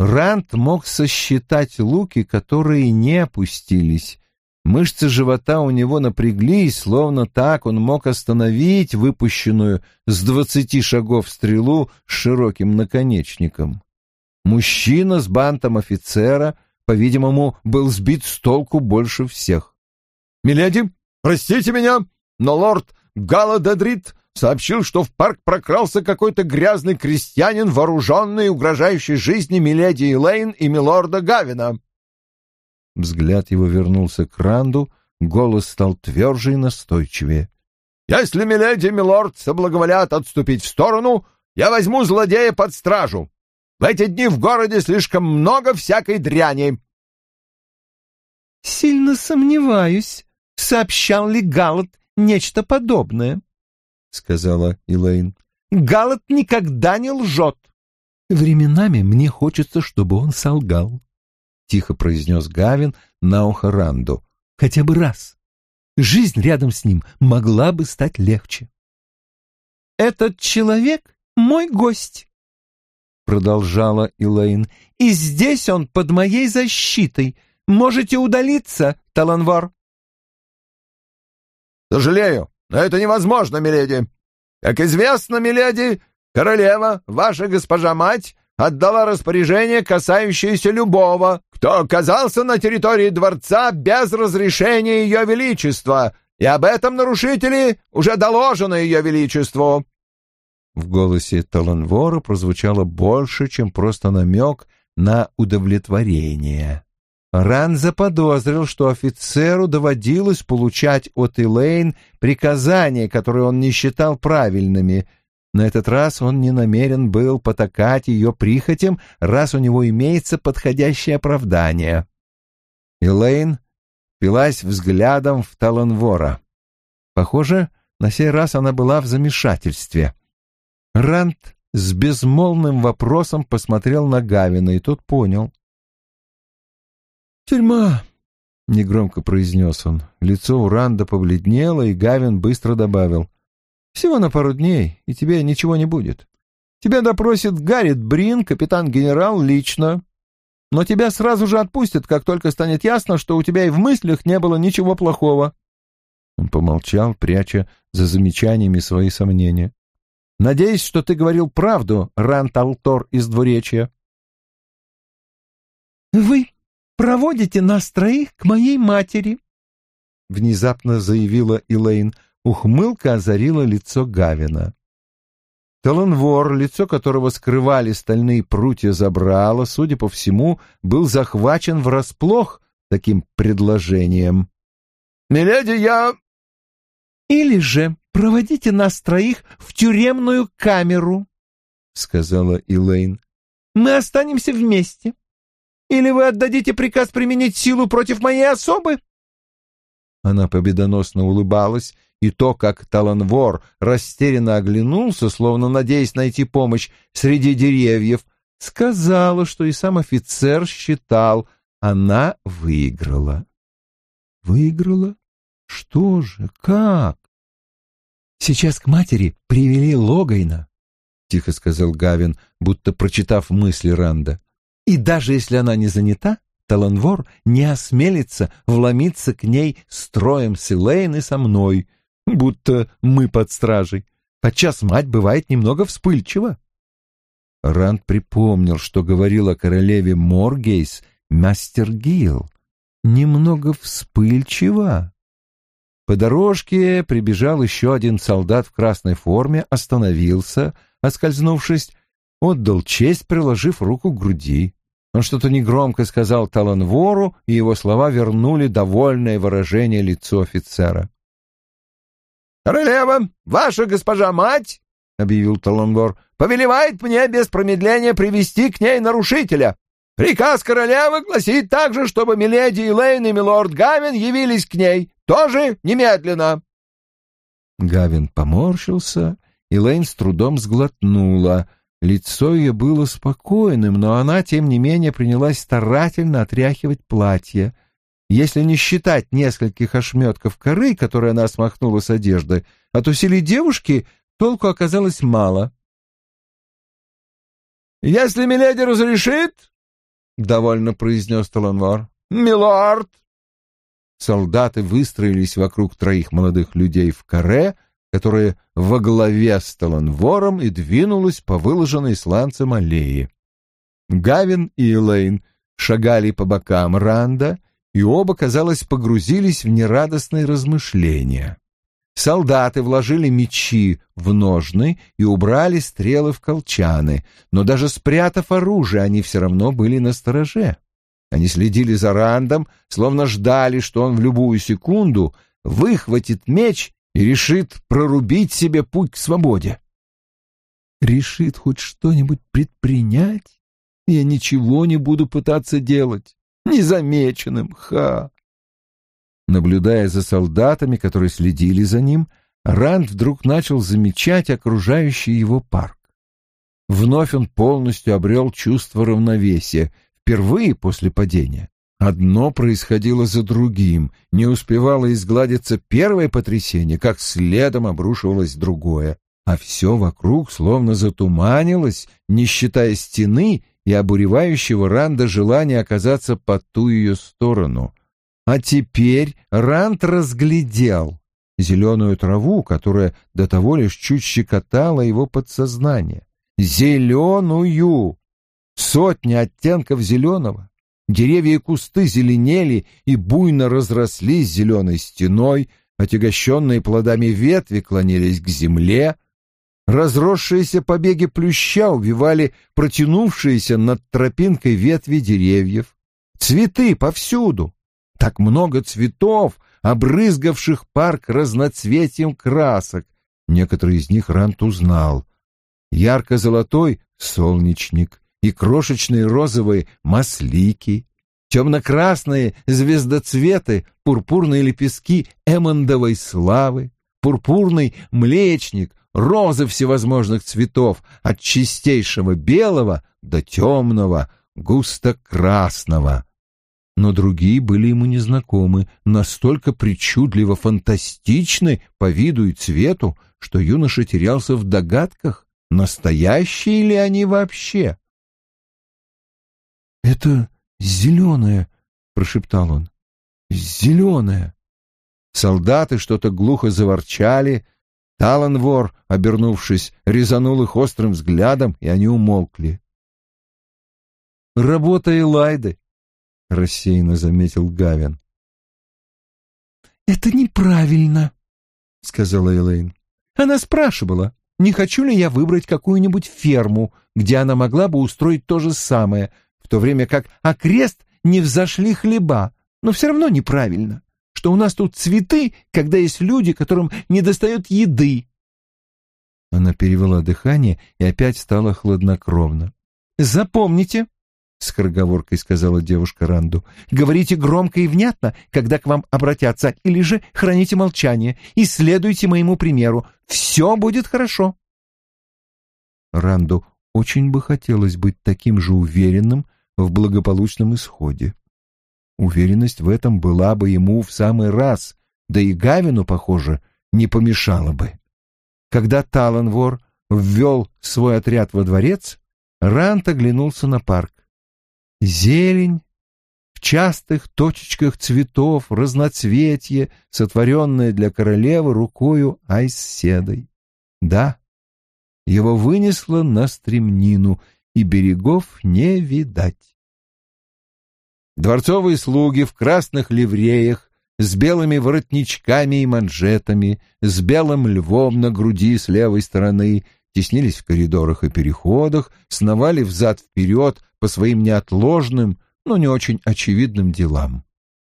A: Рант мог сосчитать луки, которые не опустились. Мышцы живота у него напряглись, словно так он мог остановить выпущенную с двадцати шагов стрелу с широким наконечником. Мужчина с бантом офицера, по-видимому, был сбит с толку больше всех. «Миледи, простите меня, но лорд Галададрит сообщил, что в парк прокрался какой-то грязный крестьянин, вооруженный и угрожающий жизни миледи Элейн и милорда Гавина». Взгляд его вернулся к Ранду, голос стал тверже и настойчивее. «Если миледи и милорд соблаговолят отступить в сторону, я возьму злодея под стражу. В эти дни в городе слишком много всякой дряни».
C: «Сильно сомневаюсь, сообщал ли Галат нечто подобное», — сказала Элейн. «Галат никогда не лжет».
B: «Временами мне хочется, чтобы он солгал», — тихо произнес Гавин на ухо Ранду. «Хотя бы раз. Жизнь рядом с ним могла бы стать легче».
C: «Этот человек — мой гость», продолжала Элейн. «И здесь он под моей защитой. Можете удалиться, Таланвар».
A: «Сожалею, но это невозможно, миледи. Как известно, миледи, королева, ваша госпожа-мать, отдала распоряжение, касающееся любого, кто оказался на территории дворца без разрешения ее величества, и об этом нарушителе уже доложено ее величеству. В голосе Таланвора прозвучало больше, чем просто намек на удовлетворение. Ран заподозрил, что офицеру доводилось получать от Элейн приказания, которые он не считал правильными. На этот раз он не намерен был потакать ее прихотям, раз у него имеется подходящее оправдание. Элейн пилась взглядом в Таланвора. Похоже, на сей раз она была в замешательстве. Рант с безмолвным вопросом посмотрел на Гавина, и тот понял. «Тюрьма!» — негромко произнес он. Лицо у Ранда побледнело, и Гавин быстро добавил. «Всего на пару дней, и тебе ничего не будет. Тебя допросит Гаррит Брин, капитан-генерал, лично. Но тебя сразу же отпустят, как только станет ясно, что у тебя и в мыслях не было ничего плохого». Он помолчал, пряча за замечаниями свои сомнения. Надеюсь, что ты говорил правду, Рант Алтор из двуречья.
C: Вы проводите нас троих к моей матери, внезапно заявила Элейн. Ухмылка озарила лицо Гавина. Таланвор, лицо которого скрывали стальные прутья забрала, судя по всему, был захвачен врасплох таким предложением. «Миледи, я...» «Или же проводите нас троих в тюремную камеру», — сказала Элейн. «Мы останемся вместе. Или вы отдадите приказ применить силу против моей особы?» Она победоносно улыбалась, и то, как Таланвор растерянно оглянулся, словно надеясь найти помощь среди деревьев, сказала, что и сам офицер считал, она выиграла. «Выиграла? Что же? Как?» Сейчас к матери привели Логайна, — тихо сказал Гавин, будто прочитав мысли Ранда. И даже если она не занята, Таланвор не осмелится вломиться к ней строем Силейн и со мной, будто мы под стражей. Подчас мать бывает немного вспыльчива.
B: Ранд припомнил, что говорил о королеве Моргейс мастер Гил. Немного вспыльчива. По дорожке прибежал еще один солдат в красной форме, остановился, оскользнувшись, отдал честь, приложив руку к груди. Он что-то негромко сказал Таланвору, и его слова вернули довольное выражение лицу офицера.
C: «Королева, ваша госпожа мать, — объявил Таланвор, — повелевает мне без промедления привести к ней нарушителя. Приказ королевы гласит также, чтобы миледи Элейн и милорд Гавин явились к ней, тоже немедленно».
B: Гавин поморщился, Элейн с трудом сглотнула — Лицо ее было спокойным, но она, тем не менее, принялась старательно отряхивать платье. Если не считать нескольких ошметков коры, которые она смахнула с одежды, от усилий девушки толку оказалось мало.
C: «Если миледи разрешит, — довольно произнес Таланвар, — милорд!»
B: Солдаты выстроились вокруг троих молодых людей в каре — которая во главе с Таланвором и двинулась по выложенной сланцем аллее. Гавин и Элейн шагали по бокам Ранда, и оба, казалось, погрузились в нерадостные размышления. Солдаты вложили мечи в ножны и убрали стрелы в колчаны, но даже спрятав оружие, они все равно были на стороже. Они следили за Рандом, словно ждали, что он в любую секунду выхватит меч и решит прорубить себе путь к свободе. Решит хоть что-нибудь предпринять, я ничего не буду пытаться делать, незамеченным, ха. Наблюдая за солдатами, которые следили за ним, Ранд вдруг начал замечать окружающий его парк. Вновь он полностью обрел чувство равновесия, впервые после падения. Одно происходило за другим, не успевало изгладиться первое потрясение, как следом обрушивалось другое, а все вокруг словно затуманилось, не считая стены и обуревающего Ранда желания оказаться по ту ее сторону. А теперь Ранд разглядел зеленую траву, которая до того лишь чуть щекотала его подсознание. Зеленую! Сотни оттенков зеленого Деревья и кусты зеленели и буйно разрослись зеленой стеной, отягощенные плодами ветви клонились к земле, разросшиеся побеги плюща увивали протянувшиеся над тропинкой ветви деревьев. Цветы повсюду, так много цветов, обрызгавших парк разноцветием красок. Некоторые из них Рант узнал. Ярко-золотой — солнечник, и крошечные розовые маслики, темно-красные звездоцветы, пурпурные лепестки эмондовой славы, пурпурный млечник, розы всевозможных цветов, от чистейшего белого до темного, густо-красного. Но другие были ему незнакомы, настолько причудливо фантастичны по виду и цвету, что юноша терялся в догадках, настоящие ли они вообще. «Это зеленое», — прошептал он. «Зеленое». Солдаты что-то глухо заворчали. Таланвор, обернувшись, резанул их острым взглядом, и они умолкли. «Работа Элайды», — рассеянно заметил Гавин. «Это неправильно», — сказала Элейн. «Она спрашивала, не хочу ли я выбрать какую-нибудь ферму, где она могла бы устроить то же самое, то время как окрест не взошли хлеба, но все равно неправильно, что у нас тут цветы, когда есть люди, которым недостает еды. Она перевела дыхание и опять стала хладнокровна. «Запомните», — скороговоркой сказала девушка Ранду, — «говорите громко и внятно, когда к вам обратятся, или же храните молчание и следуйте моему примеру. Все будет хорошо». Ранду очень бы хотелось быть таким же уверенным, в благополучном исходе. Уверенность в этом была бы ему в самый раз, да и Гавину, похоже, не помешала бы. Когда Таланвор ввел свой отряд во дворец, Рант оглянулся на парк. Зелень, в частых точечках цветов, разноцветье, сотворенное для королевы рукою Айсседой.
A: Да, его вынесло на стремнину, и берегов не видать. Дворцовые слуги в красных ливреях, с белыми воротничками и манжетами, с белым львом на груди с левой стороны, теснились в коридорах и переходах, сновали взад-вперед по своим неотложным, но не очень очевидным делам.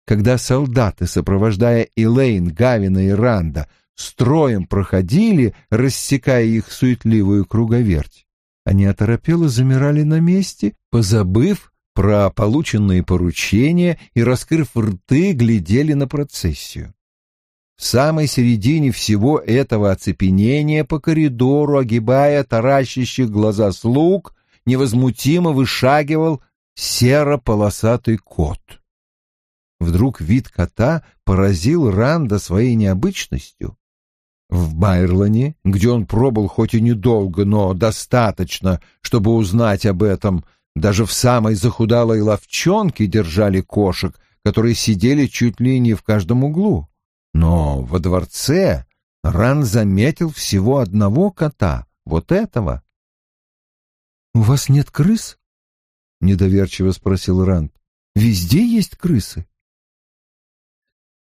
A: Когда солдаты, сопровождая Элейн, Гавина и Ранда, строем проходили, рассекая их суетливую круговерть, они оторопело замирали на месте, позабыв про полученные поручения и, раскрыв рты, глядели на процессию. В самой середине всего этого оцепенения по коридору, огибая таращащих глаза слуг, невозмутимо вышагивал серо-полосатый кот. Вдруг вид кота поразил Ранда своей необычностью. В Байрлоне, где он пробыл хоть и недолго, но достаточно, чтобы узнать об этом, даже в самой захудалой ловчонке держали кошек, которые сидели чуть ли не в каждом углу. Но во дворце Ран заметил всего одного кота, вот этого. «У вас нет крыс?» — недоверчиво спросил Ранд. «Везде есть крысы».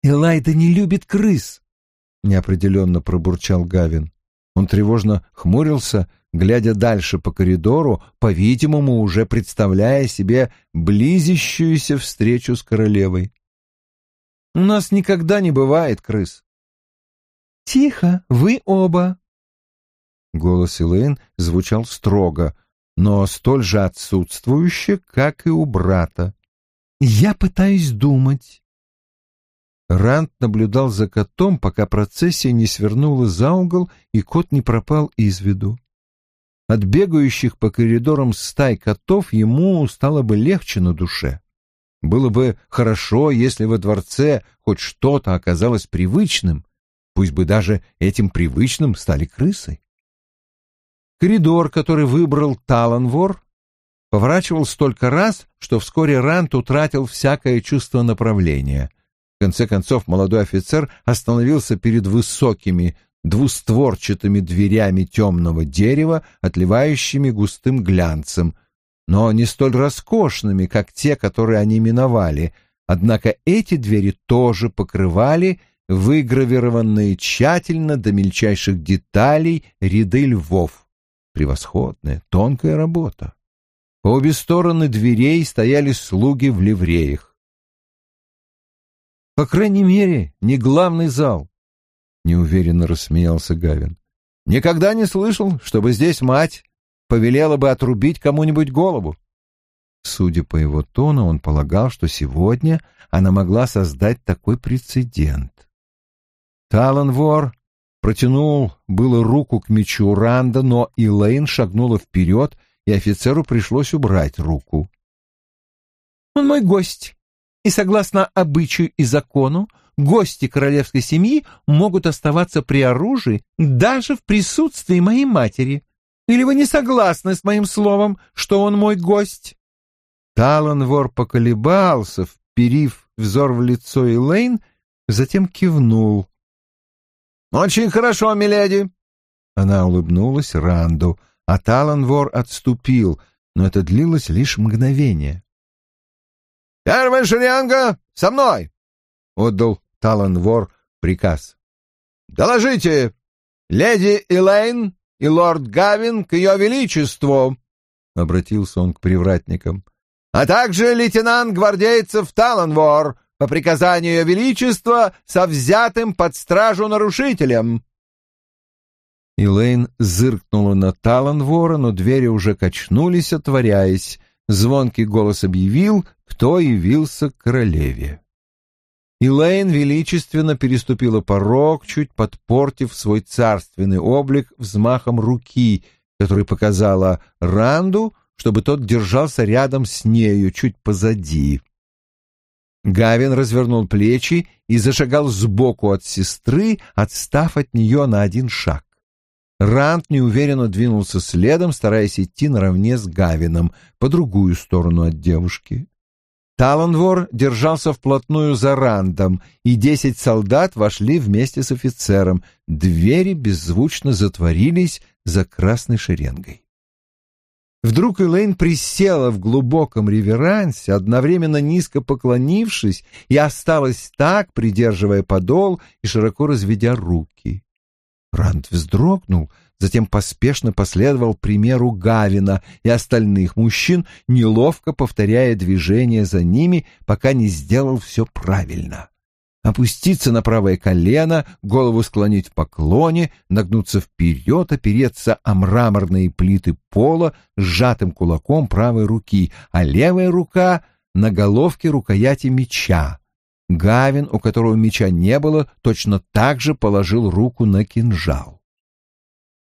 A: «Элайда не любит крыс», — неопределенно пробурчал Гавин. Он тревожно хмурился, глядя дальше по коридору, по-видимому, уже представляя себе близящуюся встречу с королевой. «У нас никогда не бывает крыс». «Тихо, вы оба!» Голос Элэйн звучал строго, но столь же отсутствующе, как и у брата. «Я пытаюсь думать. Ранд наблюдал за котом, пока процессия не свернула за угол и кот не пропал из виду. От бегающих по коридорам стай котов ему стало бы легче на душе. Было бы хорошо, если во дворце хоть что-то оказалось привычным, пусть бы даже этим привычным стали крысы. Коридор, который выбрал Таланвор, поворачивал столько раз, что вскоре Рант утратил всякое чувство направления — в конце концов молодой офицер остановился перед высокими двустворчатыми дверями темного дерева, отливающими густым глянцем, но не столь роскошными, как те, которые они миновали. Однако эти двери тоже покрывали выгравированные тщательно до мельчайших деталей ряды львов. Превосходная, тонкая работа. По обе стороны дверей стояли слуги в ливреях. По крайней мере, не главный зал. Неуверенно рассмеялся Гавин. Никогда не слышал, чтобы здесь мать повелела бы отрубить кому-нибудь голову. Судя по его тону, он полагал, что сегодня она могла создать такой прецедент. Таланвор протянул было руку к мечу Ранда, но Илэйн шагнула вперед, и офицеру пришлось убрать руку. «Он мой гость и согласно обычаю и закону гости королевской семьи могут оставаться при оружии даже в присутствии моей матери. Или вы не согласны с моим словом, что он мой гость?» Таланвор поколебался, вперив взор в лицо Элейн, затем кивнул. «Очень хорошо, миледи!» Она улыбнулась Ранду, а Таланвор отступил, но это длилось лишь мгновение. «Первая шеренга со мной!» — отдал Таланвор приказ. «Доложите, леди Элейн и лорд Гавин к ее величеству!» — обратился он к привратникам. «А также лейтенант гвардейцев Таланвор по приказанию ее величества со взятым под стражу нарушителем!» Элейн зыркнула на Таланвора, но двери уже качнулись, отворяясь. Звонкий голос объявил, кто явился к королеве. Илэйн величественно переступила порог, чуть подпортив свой царственный облик взмахом руки, который показала Ранду, чтобы тот держался рядом с нею, чуть позади. Гавин развернул плечи и зашагал сбоку от сестры, отстав от нее на один шаг. Рант неуверенно двинулся следом, стараясь идти наравне с Гавином по другую сторону от девушки. Таланвор держался вплотную за рандом, и десять солдат вошли вместе с офицером. Двери беззвучно затворились за красной шеренгой. Вдруг Элейн присела в глубоком реверансе, одновременно низко поклонившись, и осталась так, придерживая подол и широко разведя руки. Ранд вздрогнул, затем поспешно последовал примеру Гавина и остальных мужчин, неловко повторяя движения за ними, пока не сделал все правильно. Опуститься на правое колено, голову склонить в поклоне, нагнуться вперед, опереться о мраморные плиты пола сжатым кулаком правой руки, а левая рука — на головке рукояти меча. Гавин, у которого меча не было, точно так же положил руку на кинжал.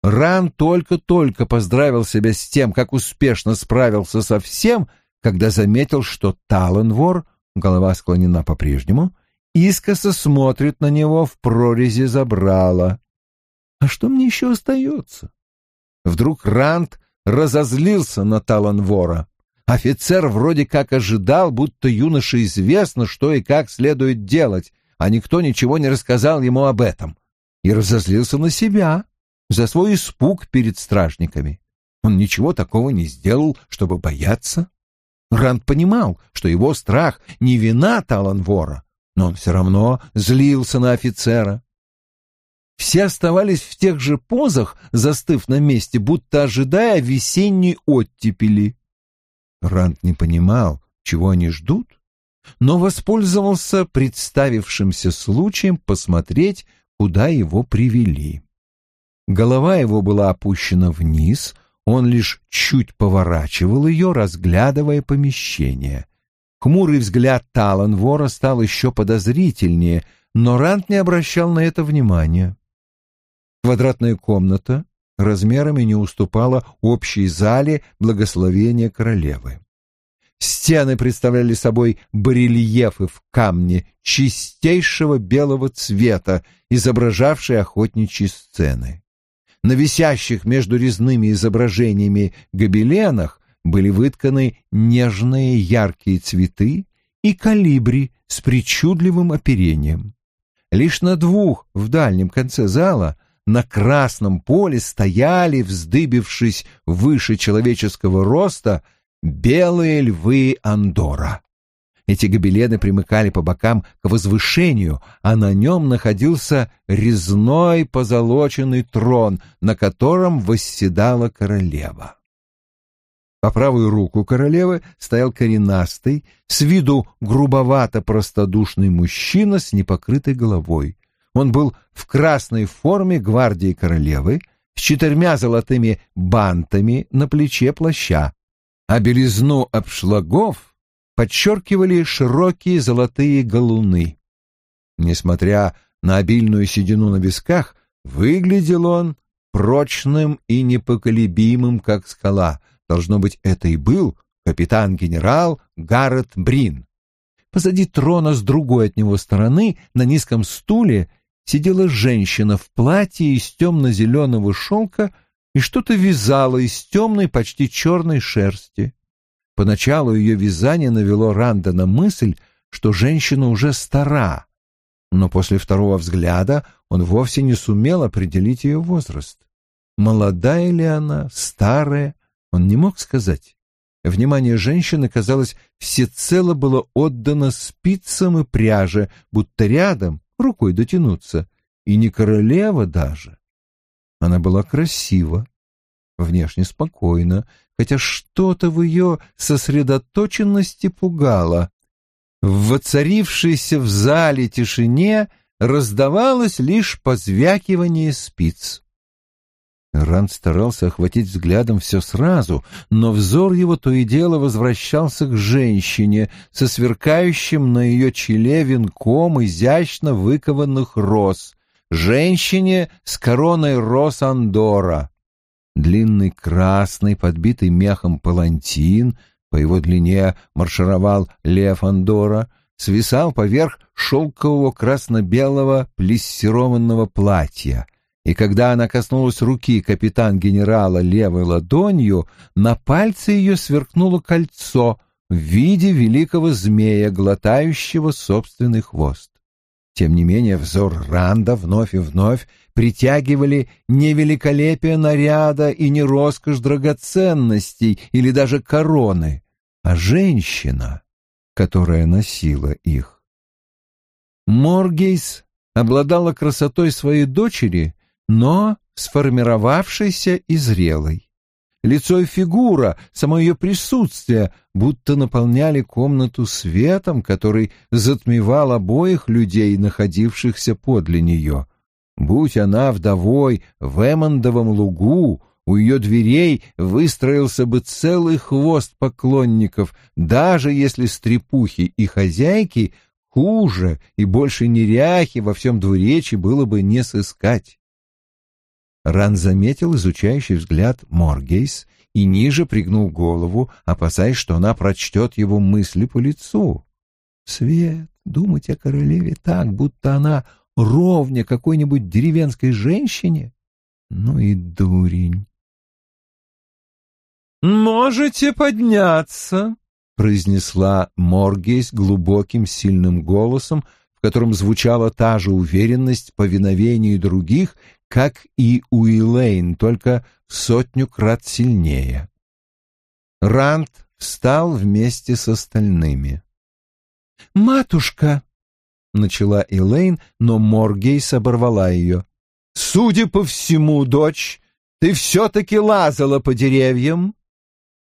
A: Ран только-только поздравил себя с тем, как успешно справился со всем, когда заметил, что Таланвор, голова склонена по-прежнему, искоса смотрит на него в прорези забрала. А что мне еще остается? Вдруг Ранд разозлился на Таланвора. Офицер вроде как ожидал, будто юноше известно, что и как следует делать, а никто ничего не рассказал ему об этом. И разозлился на себя за свой испуг перед стражниками. Он ничего такого не сделал, чтобы бояться. Ранд понимал, что его страх не вина Таланвора, но он все равно злился на офицера. Все оставались в тех же позах, застыв на месте, будто ожидая весенней оттепели. Ранд не понимал, чего они ждут, но воспользовался представившимся случаем посмотреть, куда его привели. Голова его была опущена вниз, он лишь чуть поворачивал ее, разглядывая помещение. Хмурый взгляд Таланвора стал еще подозрительнее, но Рант не обращал на это внимания. Квадратная комната размерами не уступала общей зале благословения королевы. Стены представляли собой барельефы в камне чистейшего белого цвета, изображавшие охотничьи сцены. На висящих между резными изображениями гобеленах были вытканы нежные яркие цветы и калибри с причудливым оперением. Лишь на двух в дальнем конце зала на красном поле стояли, вздыбившись выше человеческого роста, белые львы Андора. Эти гобелены примыкали по бокам к возвышению, а на нем находился резной позолоченный трон, на котором восседала королева. По правую руку королевы стоял коренастый, с виду грубовато-простодушный мужчина с непокрытой головой. Он был в красной форме гвардии королевы, с четырьмя золотыми бантами на плече плаща, а белизну обшлагов подчеркивали широкие золотые галуны. Несмотря на обильную седину на висках, выглядел он прочным и непоколебимым, как скала. Должно быть, это и был капитан-генерал Гаррет Брин. Позади трона с другой от него стороны, на низком стуле, сидела женщина в платье из темно-зеленого шелка и что-то вязала из темной, почти черной шерсти. Поначалу ее вязание навело Ранда на мысль, что женщина уже стара, но после второго взгляда он вовсе не сумел определить ее возраст. Молодая ли она, старая, он не мог сказать. Внимание женщины, казалось, всецело было отдано спицам и пряже, будто рядом, рукой дотянуться, и не королева даже. Она была красива, внешне спокойна, хотя что-то в ее сосредоточенности пугало. В воцарившейся в зале тишине раздавалось лишь позвякивание спиц. Ранд старался охватить взглядом все сразу, но взор его то и дело возвращался к женщине со сверкающим на ее челе венком изящно выкованных роз, женщине с короной роз Андора. Длинный красный, подбитый мехом палантин, по его длине маршировал лев Андора, свисал поверх шелкового красно-белого плессированного платья, и когда она коснулась руки капитан-генерала левой ладонью, на пальце ее сверкнуло кольцо, в виде великого змея, глотающего собственный хвост. Тем не менее, взор Ранда вновь и вновь притягивали не великолепие наряда и не роскошь драгоценностей или даже короны, а женщина, которая носила их. Моргейс обладала красотой своей дочери, но сформировавшейся и зрелой. Лицо и фигура, само ее присутствие будто наполняли комнату светом, который затмевал обоих людей, находившихся подле нее. Будь она вдовой в Эммондовом лугу, у ее дверей выстроился бы целый хвост поклонников, даже если стрепухи и хозяйки хуже и больше неряхи во всем двуречи было бы не сыскать. Ран заметил изучающий взгляд Моргейс и ниже пригнул голову, опасаясь, что она прочтет его мысли по лицу. Свет, думать о королеве так, будто она ровня какой-нибудь деревенской женщине? Ну и дурень.
B: «Можете подняться», — произнесла Моргейс глубоким сильным голосом, в котором звучала та же уверенность повиновению других как и у Элейн, только сотню крат сильнее. Ранд встал вместе с остальными.
A: «Матушка!» — начала Элейн, но Моргейс оборвала ее.
B: «Судя по всему, дочь, ты все-таки лазала по деревьям?»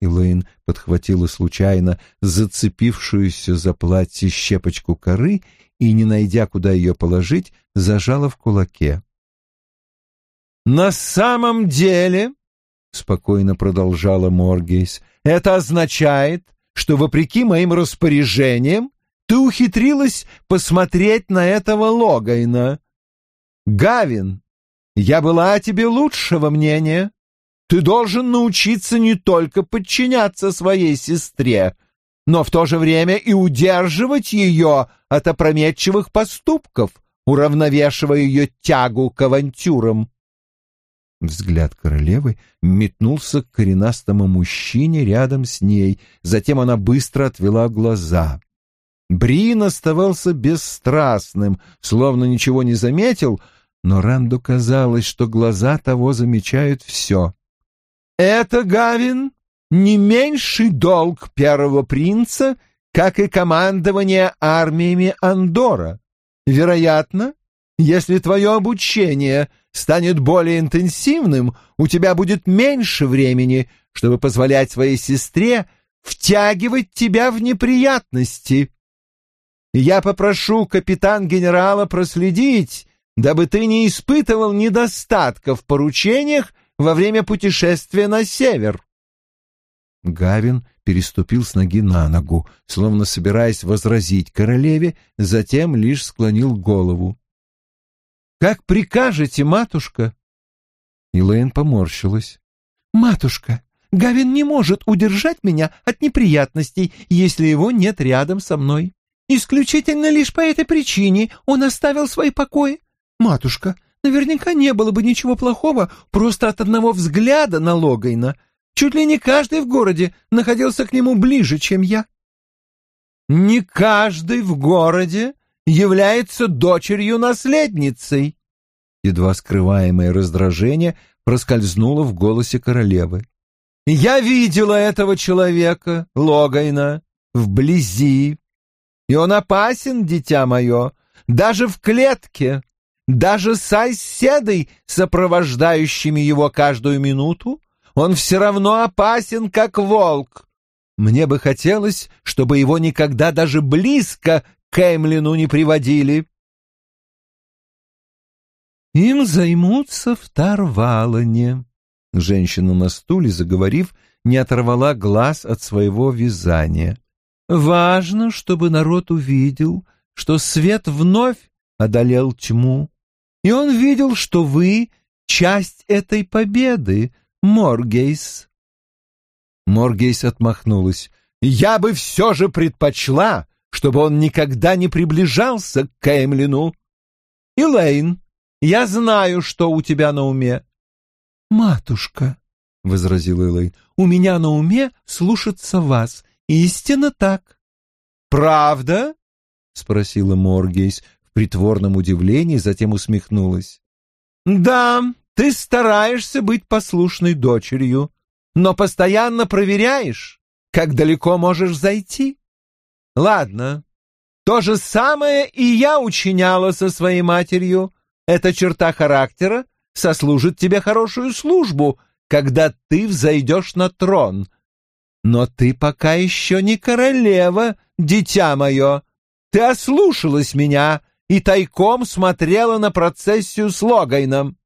A: Элейн подхватила случайно зацепившуюся за платье щепочку коры и, не найдя, куда ее положить, зажала в кулаке.
B: «На самом деле, — спокойно продолжала Моргейс, — это означает, что, вопреки моим распоряжениям, ты ухитрилась посмотреть на этого Логайна. Гавин, я была о тебе лучшего мнения. Ты должен научиться не только подчиняться своей сестре, но в то же время и удерживать ее от опрометчивых поступков, уравновешивая ее тягу к авантюрам.
A: Взгляд королевы метнулся к коренастому мужчине рядом с ней, затем она быстро отвела глаза. Брин оставался бесстрастным, словно ничего не заметил, но Ранду казалось, что глаза того замечают все.
B: «Это, Гавин, не меньший долг первого принца, как и командование армиями Андора. Вероятно, если твое обучение станет более интенсивным, у тебя будет меньше времени, чтобы позволять своей сестре втягивать тебя в неприятности. Я попрошу капитан-генерала проследить, дабы ты не испытывал недостатка в поручениях во время путешествия на север.
A: Гавин переступил с ноги на ногу, словно собираясь возразить королеве, затем лишь склонил голову.
B: Как прикажете, матушка.
A: Элэйн поморщилась.
D: Матушка, Гавин не может удержать меня от неприятностей, если его нет рядом со мной. Исключительно лишь по этой причине он оставил свой покой. Матушка, наверняка не было бы ничего плохого просто от одного взгляда на Логайна. Чуть ли не каждый в городе находился к нему ближе, чем я.
B: Не каждый в городе является дочерью-наследницей.
A: Едва скрываемое раздражение проскользнуло в голосе королевы.
B: «Я видела этого человека, Логайна, вблизи, и он опасен, дитя мое, даже в клетке, даже с оседой, сопровождающими его каждую минуту, он все равно опасен, как волк. Мне бы хотелось, чтобы его никогда даже близко к Эмлину не приводили.
D: Им займутся в Тарвалане.
A: Женщина на стуле, заговорив, не оторвала глаз от своего вязания.
D: Важно, чтобы народ увидел, что свет вновь одолел тьму, и он видел, что вы — часть этой победы, Моргейс.
B: Моргейс отмахнулась. «Я бы все же предпочла, чтобы он никогда не приближался к Эмлину. Элейн, я знаю, что у тебя на уме.
D: Матушка, — возразила Элейн, — у меня на уме слушаться вас Истинно так. Правда? спросила Моргейс в притворном удивлении, затем усмехнулась. Да, ты стараешься быть послушной дочерью, но постоянно проверяешь, как далеко можешь зайти. Ладно, то же самое и я учиняла со своей матерью. Эта черта характера сослужит тебе хорошую службу, когда ты взойдешь на трон. Но ты пока еще не королева, дитя мое. Ты ослушалась меня и тайком смотрела на процессию с Логайном.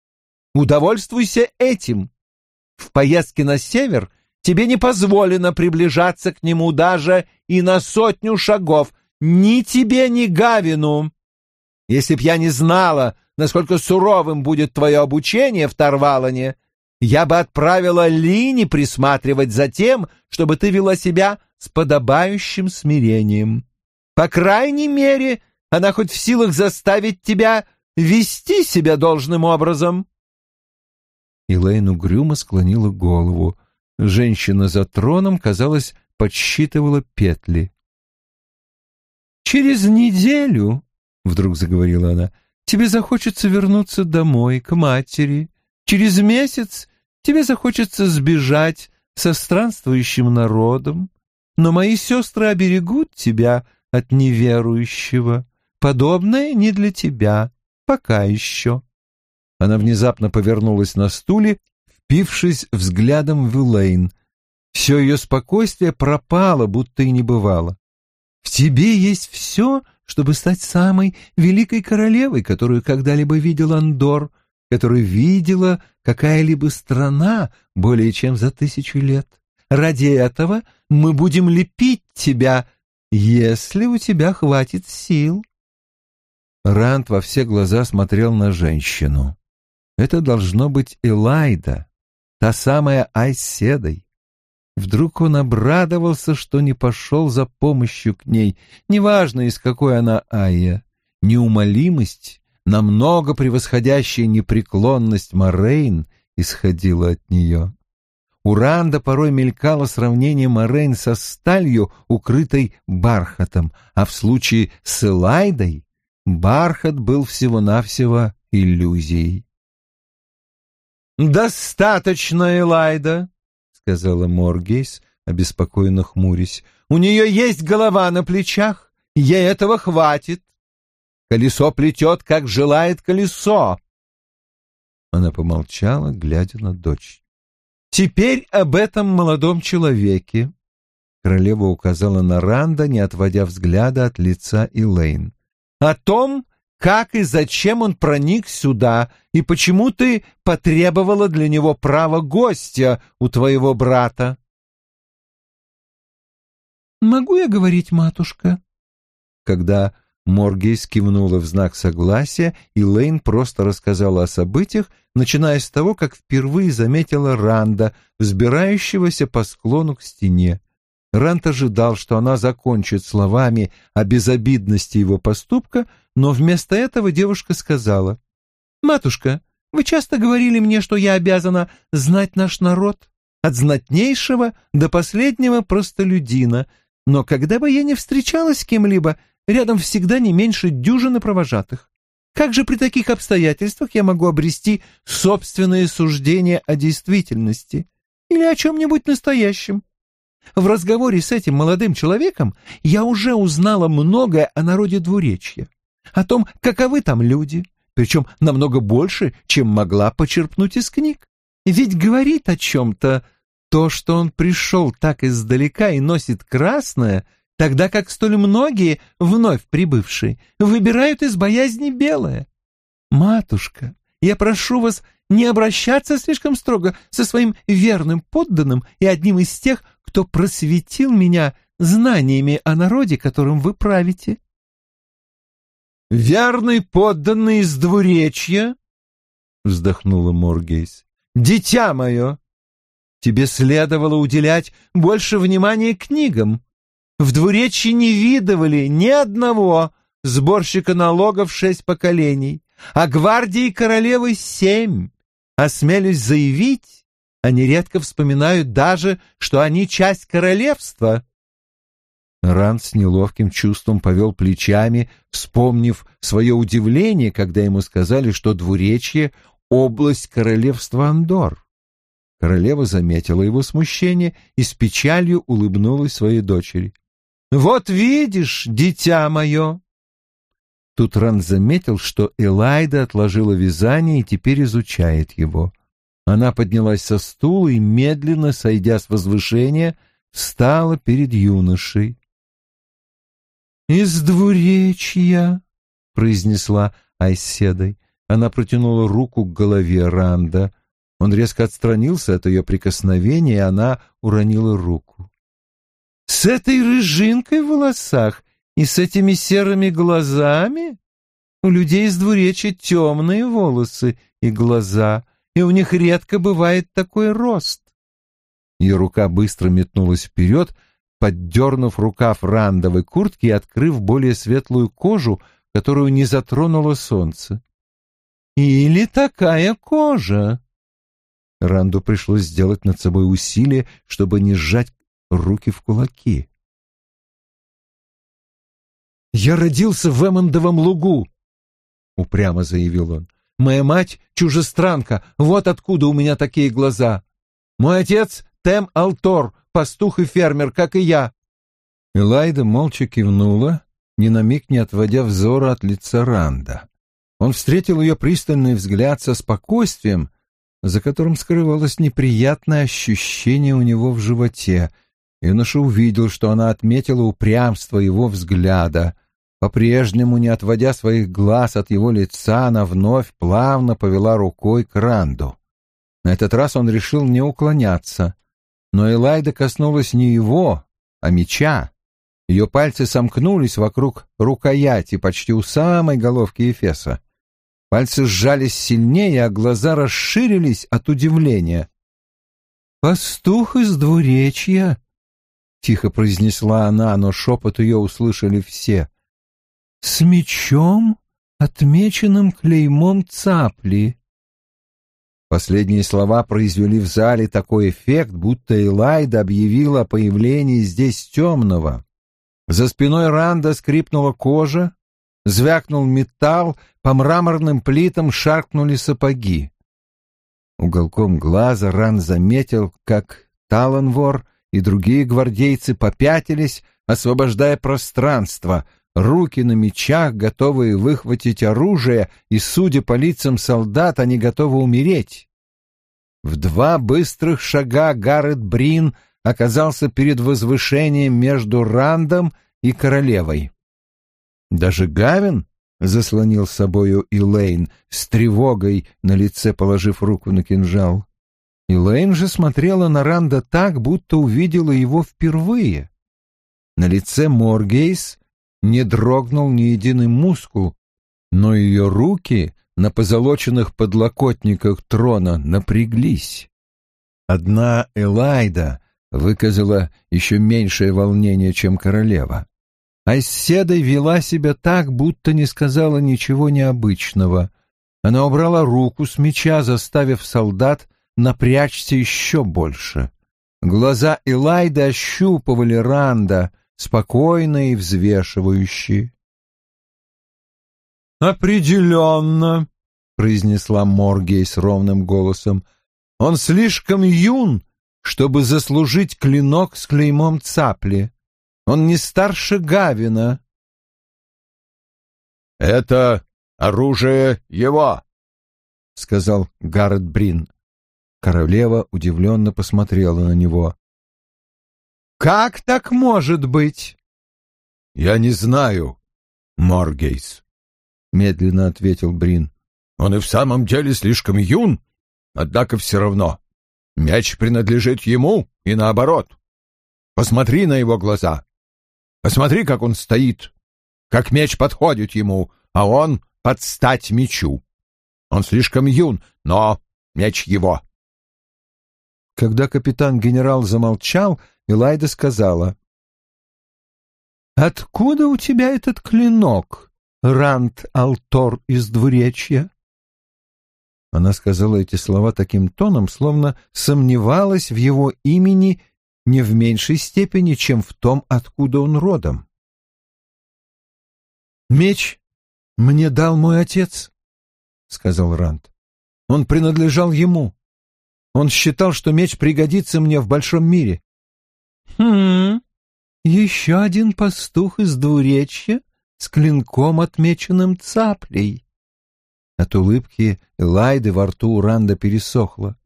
D: Удовольствуйся этим. В поездке на север тебе не позволено приближаться к нему даже и на сотню шагов, ни тебе, ни Гавину. Если б я не знала, насколько суровым будет твое обучение в Тарвалане, я бы отправила Лини присматривать за тем, чтобы ты вела себя с подобающим смирением. По крайней мере, она хоть в силах заставить тебя вести себя должным образом.
B: Элейн угрюмо склонила голову. Женщина за троном, казалось, подсчитывала петли.
D: «Через неделю, — вдруг заговорила она, — тебе захочется вернуться домой, к матери. Через месяц тебе захочется сбежать со странствующим народом. Но мои сестры оберегут тебя от неверующего. Подобное не для тебя, пока еще».
B: Она внезапно повернулась на стуле, впившись взглядом в Элейн. Все ее спокойствие пропало, будто и не бывало.
D: В тебе есть все, чтобы стать самой великой королевой, которую когда-либо видел Андор, которую видела какая-либо страна более чем за тысячу лет. Ради этого мы будем лепить тебя, если у тебя хватит сил.
B: Ранд во все глаза смотрел на женщину. Это должно быть Элайда, та самая Айседой. Вдруг он обрадовался, что не пошел за помощью к ней, неважно, из какой она Айя. Неумолимость, намного превосходящая непреклонность Морейн, исходила от нее. У Ранда порой мелькало сравнение Морейн со сталью, укрытой бархатом, а в случае с Элайдой бархат был всего-навсего иллюзией.
D: «Достаточно, Элайда!» сказала Моргейс, обеспокоенно хмурясь. «У нее есть голова на плечах, ей этого хватит. Колесо плетет, как желает колесо». Она помолчала, глядя на дочь. «Теперь об этом молодом человеке». Королева указала на Ранда, не отводя взгляда от лица Элейн. «О том, как и зачем он проник сюда, и почему ты потребовала для него права гостя у твоего брата?» «Могу я говорить, матушка?» Когда Моргейс кивнула в знак согласия, и Лейн просто рассказала о событиях, начиная с того, как впервые заметила Ранда, взбирающегося по склону к стене. Рант ожидал, что она закончит словами о безобидности его поступка, но вместо этого девушка сказала, «Матушка, вы часто говорили мне, что я обязана знать наш народ, от знатнейшего до последнего простолюдина, но когда бы я не встречалась с кем-либо, рядом всегда не меньше дюжины провожатых. Как же при таких обстоятельствах я могу обрести собственное суждение о действительности или о чем-нибудь настоящем? В разговоре с этим молодым человеком я уже узнала многое о народе двуречья о том, каковы там люди, причем намного больше, чем могла почерпнуть из книг. Ведь говорит о чем-то то, что он пришел так издалека и носит красное, тогда как столь многие, вновь прибывшие, выбирают из боязни белое. Матушка, я прошу вас не обращаться слишком строго со своим верным подданным и одним из тех, кто просветил меня знаниями о народе, которым вы правите верный подданный из двуречья, — вздохнула Моргейс, — дитя мое, тебе следовало уделять больше внимания книгам. В двуречье не видывали ни одного сборщика налогов шесть поколений, а гвардии королевы семь. Осмелюсь заявить, они редко вспоминают даже, что они часть королевства.
B: Ранд с неловким чувством повел плечами, вспомнив свое удивление, когда ему сказали, что двуречье — область королевства Андор. Королева заметила его смущение и с печалью улыбнулась своей дочери. «Вот видишь, дитя мое!» Тут Ранд заметил, что Элайда отложила вязание и теперь изучает его. Она поднялась со стула и, медленно сойдя с возвышения, встала перед юношей. «Из двуречья», — произнесла Айседой. Она протянула руку к голове Ранда. Он резко отстранился от ее прикосновения, и она уронила руку. «С этой рыжинкой в волосах и с этими серыми глазами? У людей из двуречья темные волосы и глаза, и у них редко бывает такой рост». Ее рука быстро метнулась вперед, — поддернув рукав рандовой куртки и открыв более светлую кожу, которую не затронуло солнце. «Или такая кожа!» Ранду пришлось сделать над собой усилие, чтобы не сжать руки в кулаки. «Я родился в Эммондовом лугу», — упрямо заявил он. «Моя мать — чужестранка, вот откуда у меня такие глаза. Мой отец — Тем Алтор, пастух и фермер, как и я». Элайда молча кивнула, ни на миг не отводя взора от лица Ранда. Он встретил ее пристальный взгляд со спокойствием, за которым скрывалось неприятное ощущение у него в животе. Юноша увидел, что она отметила упрямство его взгляда. По-прежнему, не отводя своих глаз от его лица, она вновь плавно повела рукой к Ранду. На этот раз он решил не уклоняться но Элайда коснулась не его, а меча. Ее пальцы сомкнулись вокруг рукояти, почти у самой головки Эфеса. Пальцы сжались сильнее, а глаза расширились от удивления. «Пастух из двуречья», — тихо произнесла она, но шепот ее услышали все. «С мечом, отмеченным клеймом цапли». Последние слова произвели в зале такой эффект, будто Элайда объявила о появлении здесь темного. За спиной Ранда скрипнула кожа, звякнул металл, по мраморным плитам шаркнули сапоги. Уголком глаза Ран заметил, как Таланвор и другие гвардейцы попятились, освобождая пространство, руки на мечах, готовые выхватить оружие, и, судя по лицам солдат, они готовы умереть. В два быстрых шага Гаррет Брин оказался перед возвышением между Рандом и королевой. Даже Гавин заслонил с собою Илэйн с тревогой на лице, положив руку на кинжал. Илэйн же смотрела на Ранда так, будто увидела его впервые. На лице Моргейс не дрогнул ни единый мускул, но ее руки на позолоченных подлокотниках трона напряглись. Одна Элайда выказала еще меньшее волнение, чем королева. Айседа вела себя так, будто не сказала ничего необычного. Она убрала руку с меча, заставив солдат напрячься еще больше. Глаза Элайды ощупывали Ранда, спокойно и взвешивающие. «Определенно», — произнесла Моргейс ровным голосом, — «он слишком юн, чтобы заслужить клинок с клеймом цапли. Он не старше Гавина».
A: «Это оружие его», — сказал Гаррет Брин.
B: Королева удивленно посмотрела на него.
D: «Как так может быть?»
A: «Я не знаю, Моргейс», — медленно ответил Брин. «Он и в самом деле слишком юн, однако все равно. Мяч принадлежит ему и наоборот. Посмотри на его глаза. Посмотри, как он стоит, как мяч подходит ему, а он под стать мячу. Он слишком юн, но мяч его».
B: Когда капитан-генерал замолчал, Элайда сказала.
D: «Откуда у тебя этот клинок?» Рант Алтор из двуречья.
B: Она сказала эти слова таким тоном, словно сомневалась в его имени
A: не в меньшей степени, чем в том, откуда он родом.
B: «Меч мне дал мой отец», — сказал Ранд. «Он принадлежал ему. Он считал, что меч пригодится мне в большом мире».
D: «Хм, еще один пастух из двуречья с клинком, отмеченным цаплей».
A: От улыбки Элайды во рту у Ранда пересохло.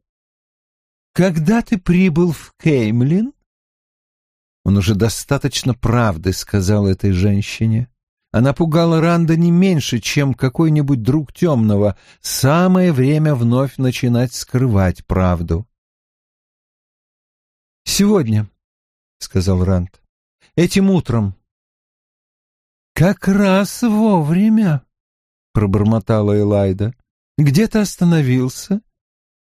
D: «Когда ты прибыл в Кеймлин?»
A: Он уже достаточно правды сказал этой женщине. Она пугала Ранда не меньше, чем какой-нибудь друг темного. Самое время вновь начинать скрывать правду.
D: «Сегодня», — сказал Ранд, — «этим утром». «Как раз вовремя», — пробормотала Элайда. «Где ты остановился?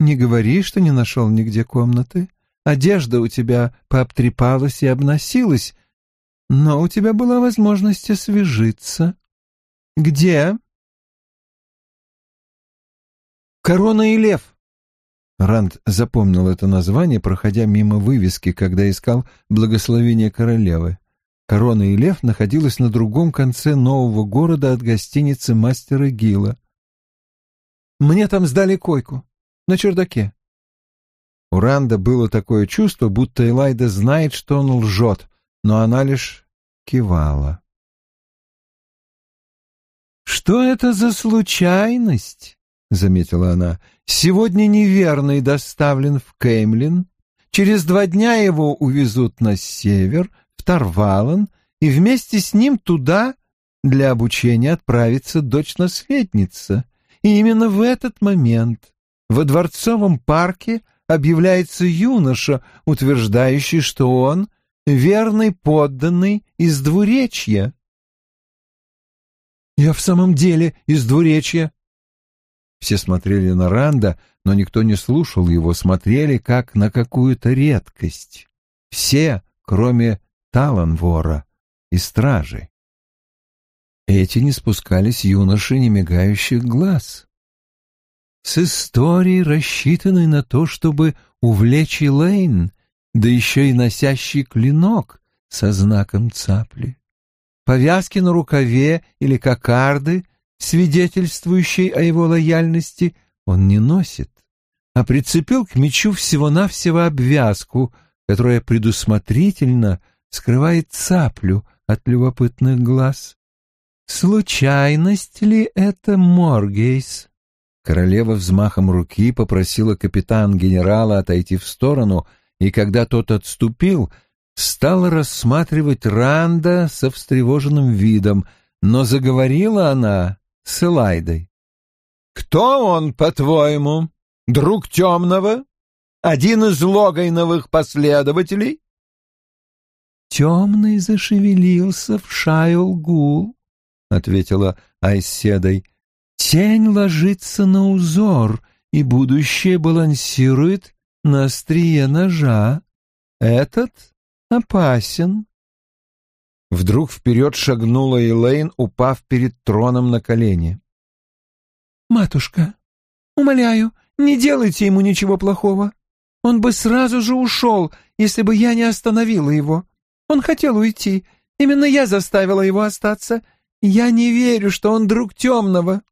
D: Не говори, что не нашел нигде комнаты. Одежда у тебя пообтрепалась и обносилась, но у тебя была возможность освежиться. Где?
A: Корона и лев. Ранд запомнил это название, проходя мимо вывески, когда искал благословение королевы. Корона и лев находилась на другом конце нового города от гостиницы мастера Гила.
D: «Мне там сдали койку. На чердаке».
A: У Ранда было такое чувство, будто Элайда знает, что он лжет, но она лишь кивала.
D: «Что это за случайность?» — заметила она. «Сегодня неверный доставлен в Кеймлин. Через два дня его увезут на север, в Тарвалан, и вместе с ним туда для обучения отправится дочь-наследница. И именно в этот момент во дворцовом парке объявляется юноша, утверждающий, что он верный подданный из двуречья.
B: «Я в самом деле из двуречья».
A: Все смотрели на Ранда, но никто не слушал его, смотрели как на какую-то редкость. Все, кроме Таланвора и стражи. Эти не спускались юноши немигающих глаз.
D: С историей, рассчитанной на то, чтобы увлечь Элейн, да еще и носящий клинок со знаком цапли. Повязки на рукаве или кокарды, свидетельствующие о его лояльности, он не носит, а прицепил к мечу всего-навсего обвязку, которая предусмотрительно скрывает цаплю от любопытных глаз. Случайность ли это, Моргейс?
A: Королева взмахом руки попросила капитан-генерала отойти в сторону — и когда тот отступил, стала рассматривать Ранда со встревоженным видом, но заговорила она с Элайдой.
C: «Кто он, по-твоему? Друг темного? Один из логайновых последователей?»
D: «Темный зашевелился в Шайлгул», — ответила Айседой. «Тень ложится на узор, и будущее балансирует на острие ножа. Этот опасен.
A: Вдруг вперед шагнула Элейн, упав перед троном на колени.
D: «Матушка, умоляю, не делайте ему ничего плохого. Он бы сразу же ушел, если бы я не остановила его. Он хотел уйти. Именно я заставила его остаться. Я не верю, что он друг темного».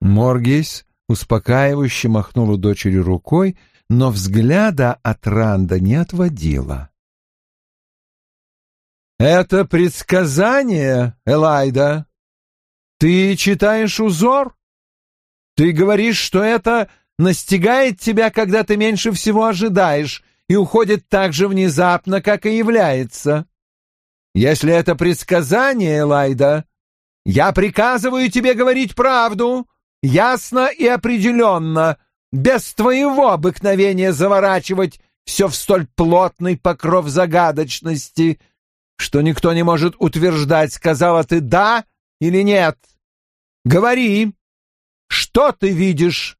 A: Моргейс успокаивающе махнула дочери рукой, но взгляда от Ранда не отводила.
C: «Это предсказание, Элайда. Ты читаешь узор? Ты говоришь, что это настигает тебя, когда ты меньше всего ожидаешь, и уходит так же внезапно, как и является. Если это предсказание, Элайда, я приказываю тебе говорить правду, ясно и определенно, без твоего обыкновения заворачивать все в столь плотный покров загадочности, что никто не может утверждать, сказала ты «да» или «нет». Говори, что ты видишь?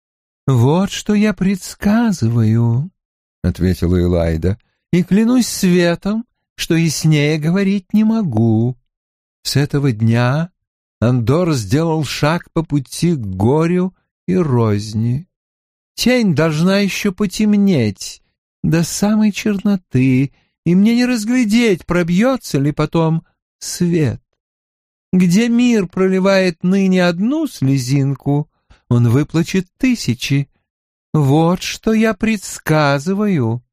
D: — Вот что я предсказываю, — ответила Элайда, — и клянусь светом, что яснее говорить не могу. С этого дня Андор сделал шаг по пути к горю и розни. Тень должна еще потемнеть, до самой черноты, и мне не разглядеть, пробьется ли потом свет. Где мир проливает ныне одну слезинку, он выплачет тысячи. Вот что я предсказываю.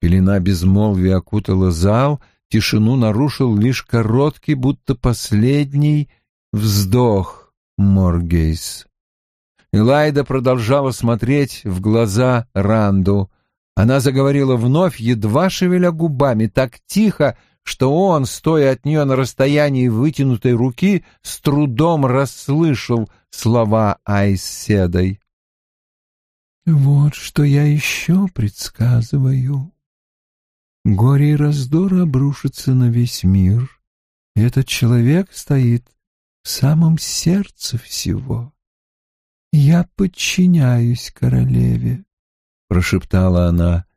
B: Пелена безмолвия окутала зал, тишину нарушил лишь короткий, будто последний вздох Моргейс. Элайда продолжала смотреть в глаза Ранду. Она заговорила вновь, едва шевеля губами, так тихо, что он, стоя от нее на расстоянии вытянутой руки, с трудом расслышал слова Айседой.
D: «Вот что я еще предсказываю. Горе и раздор обрушатся на весь мир. Этот человек стоит в самом сердце всего. Я подчиняюсь королеве, — прошептала она, —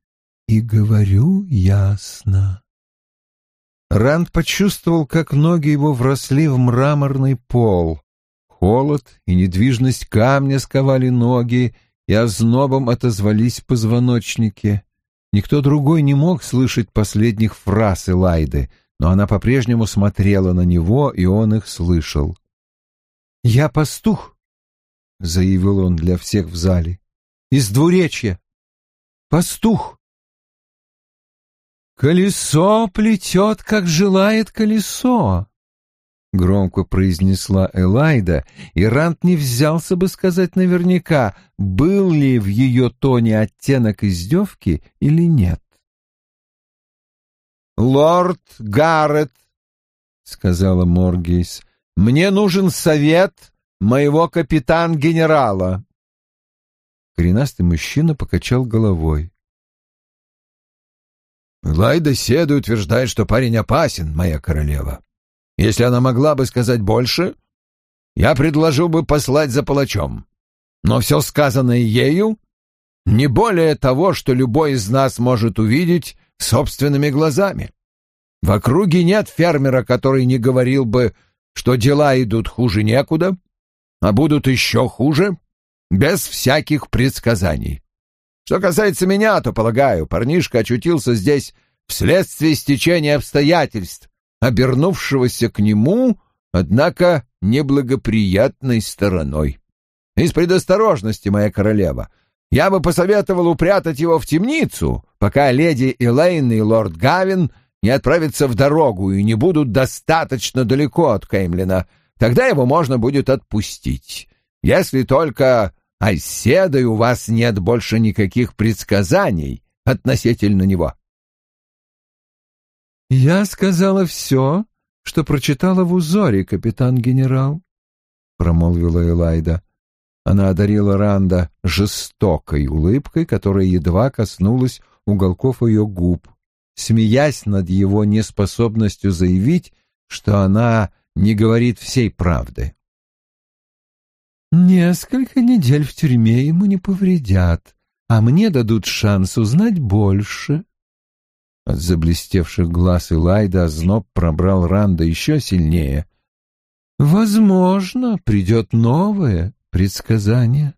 D: и говорю ясно.
B: Ранд почувствовал, как ноги его вросли в мраморный пол. Холод и недвижность камня сковали ноги, и ознобом отозвались позвоночники. Никто другой не мог слышать последних фраз Элайды, но она по-прежнему смотрела на него, и он их слышал. «Я пастух», — заявил он для всех в зале, — «из двуречья. Пастух».
D: «Колесо плетет, как желает колесо», — громко произнесла Элайда, и Рант не взялся бы сказать наверняка, был ли в ее тоне оттенок издевки или нет.
C: «Лорд Гаррет», — сказала Моргейс, — «мне нужен совет моего капитан-генерала».
B: Коренастый мужчина покачал головой.
A: Лайда Седа утверждает, что парень опасен, моя королева. Если она могла бы сказать больше, я предложил бы послать за палачом. Но все сказанное ею не более того, что любой из нас может увидеть собственными глазами. В округе нет фермера, который не говорил бы, что дела идут хуже некуда, а будут еще хуже, без всяких предсказаний. Что касается меня, то, полагаю, парнишка очутился здесь вследствие стечения обстоятельств, обернувшегося к нему, однако, неблагоприятной стороной. Из предосторожности, моя королева, я бы посоветовал упрятать его в темницу, пока леди Элейн и лорд Гавин не отправятся в дорогу и не будут достаточно далеко от Кеймлина. Тогда его можно будет отпустить. Если только оседой у вас нет больше никаких предсказаний относительно него.
D: «Я сказала все, что прочитала в узоре, капитан-генерал», — промолвила Элайда. Она одарила Ранда жестокой улыбкой, которая едва коснулась уголков ее губ, смеясь над его неспособностью заявить, что она не говорит всей правды. «Несколько недель в тюрьме ему не повредят, а мне дадут шанс узнать больше», от заблестевших глаз Элайда озноб пробрал Ранда еще сильнее. «Возможно, придет новое предсказание».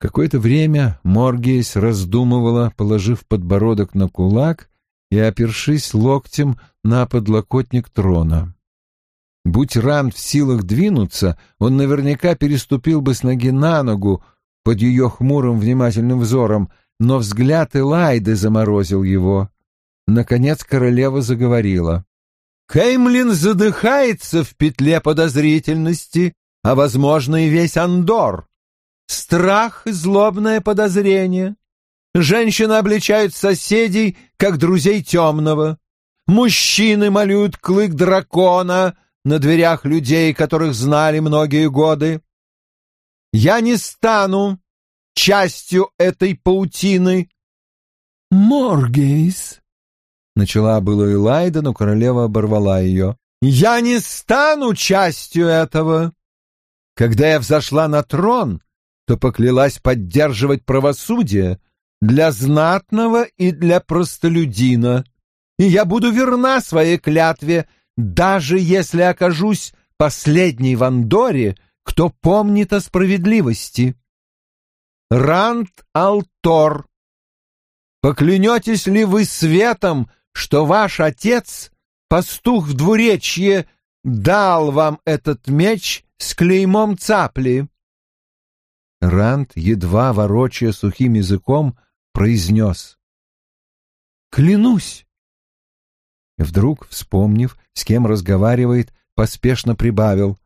D: Какое-то время Моргейс раздумывала, положив подбородок на кулак и опершись локтем на подлокотник трона. Будь Ранд в силах двинуться, он наверняка переступил бы с ноги на ногу под ее хмурым внимательным взором — но взгляд Элайды заморозил его. Наконец королева заговорила. «Кеймлин задыхается в петле подозрительности, а, возможно, и весь Андор. Страх и злобное подозрение. Женщины обличают соседей, как друзей темного. Мужчины малюют клык дракона на дверях людей, которых знали многие годы. Я не стану частью этой паутины. «Моргейс», — начала было Элайда, но королева оборвала ее. «Я не стану частью этого. Когда я взошла на трон, то поклялась поддерживать правосудие для знатного и для простолюдина, и я буду верна своей клятве, даже если окажусь последней в Андоре, кто помнит о справедливости.
C: Рант Алтор, поклянетесь ли вы светом, что ваш отец, пастух в двуречье, дал вам этот меч с клеймом цапли?» Рант, едва ворочая сухим языком, произнес. «Клянусь!» Вдруг, вспомнив, с кем разговаривает, поспешно прибавил.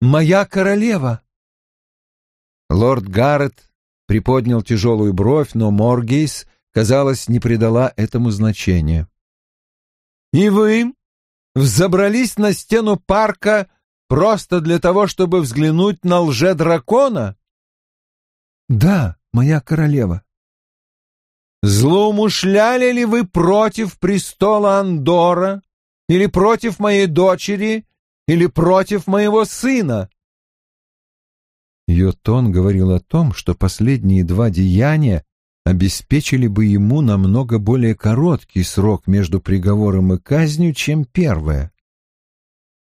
C: «Моя королева!» Лорд Гаррет приподнял тяжелую бровь, но Моргейс, казалось, не придала этому значения. «И вы взобрались на стену парка просто для того, чтобы взглянуть на лже-дракона?»
D: «Да, моя королева».
C: «Злоумышляли ли вы против престола Андора или против моей дочери или против моего сына?» Ее тон говорил о том, что последние два деяния обеспечили бы ему намного более короткий срок между приговором и казнью, чем первое.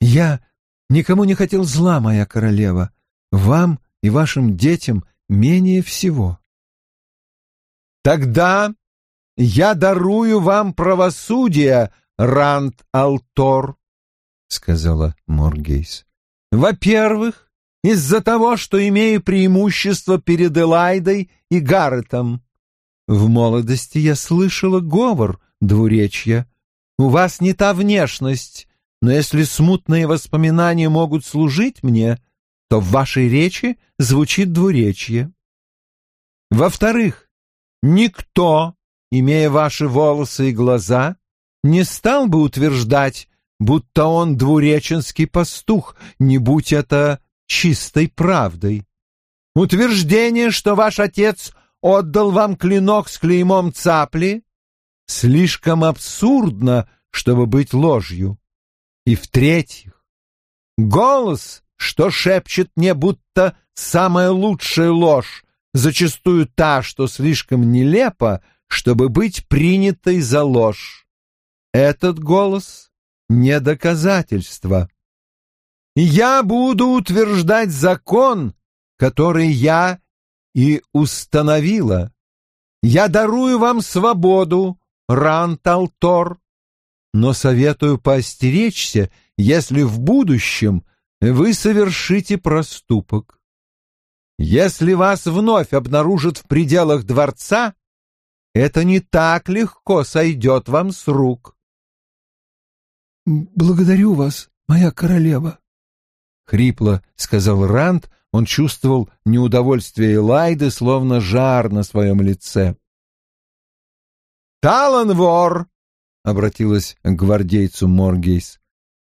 D: «Я никому не хотел зла, моя королева, вам и вашим детям менее всего».
C: «Тогда я дарую вам правосудие, Рант Алтор», — сказала Моргейс. «Во-первых, из-за того, что имею преимущество перед Элайдой и Гарретом. В молодости я слышала говор двуречья. У вас не та внешность, но если смутные воспоминания могут служить мне, то в вашей речи звучит двуречье. Во-вторых, никто, имея ваши волосы и глаза, не стал бы утверждать, будто он двуреченский пастух, не будь это чистой правдой. Утверждение, что ваш отец отдал вам клинок с клеймом цапли, слишком абсурдно, чтобы быть ложью. И в-третьих, голос, что шепчет мне, будто самая лучшая ложь, зачастую та, что слишком нелепа, чтобы быть принятой за ложь. Этот голос — не доказательство. Я буду утверждать закон, который я и установила. Я дарую вам свободу, Ранталтор, но советую поостеречься, если в будущем вы совершите проступок. Если вас вновь обнаружат в пределах дворца, это не так легко сойдет вам с рук.
D: «Благодарю вас, моя королева», — хрипло сказал Ранд, он чувствовал неудовольствие Элайды, словно жар на своем лице.
C: «Таланвор!» — обратилась к гвардейцу Моргейс.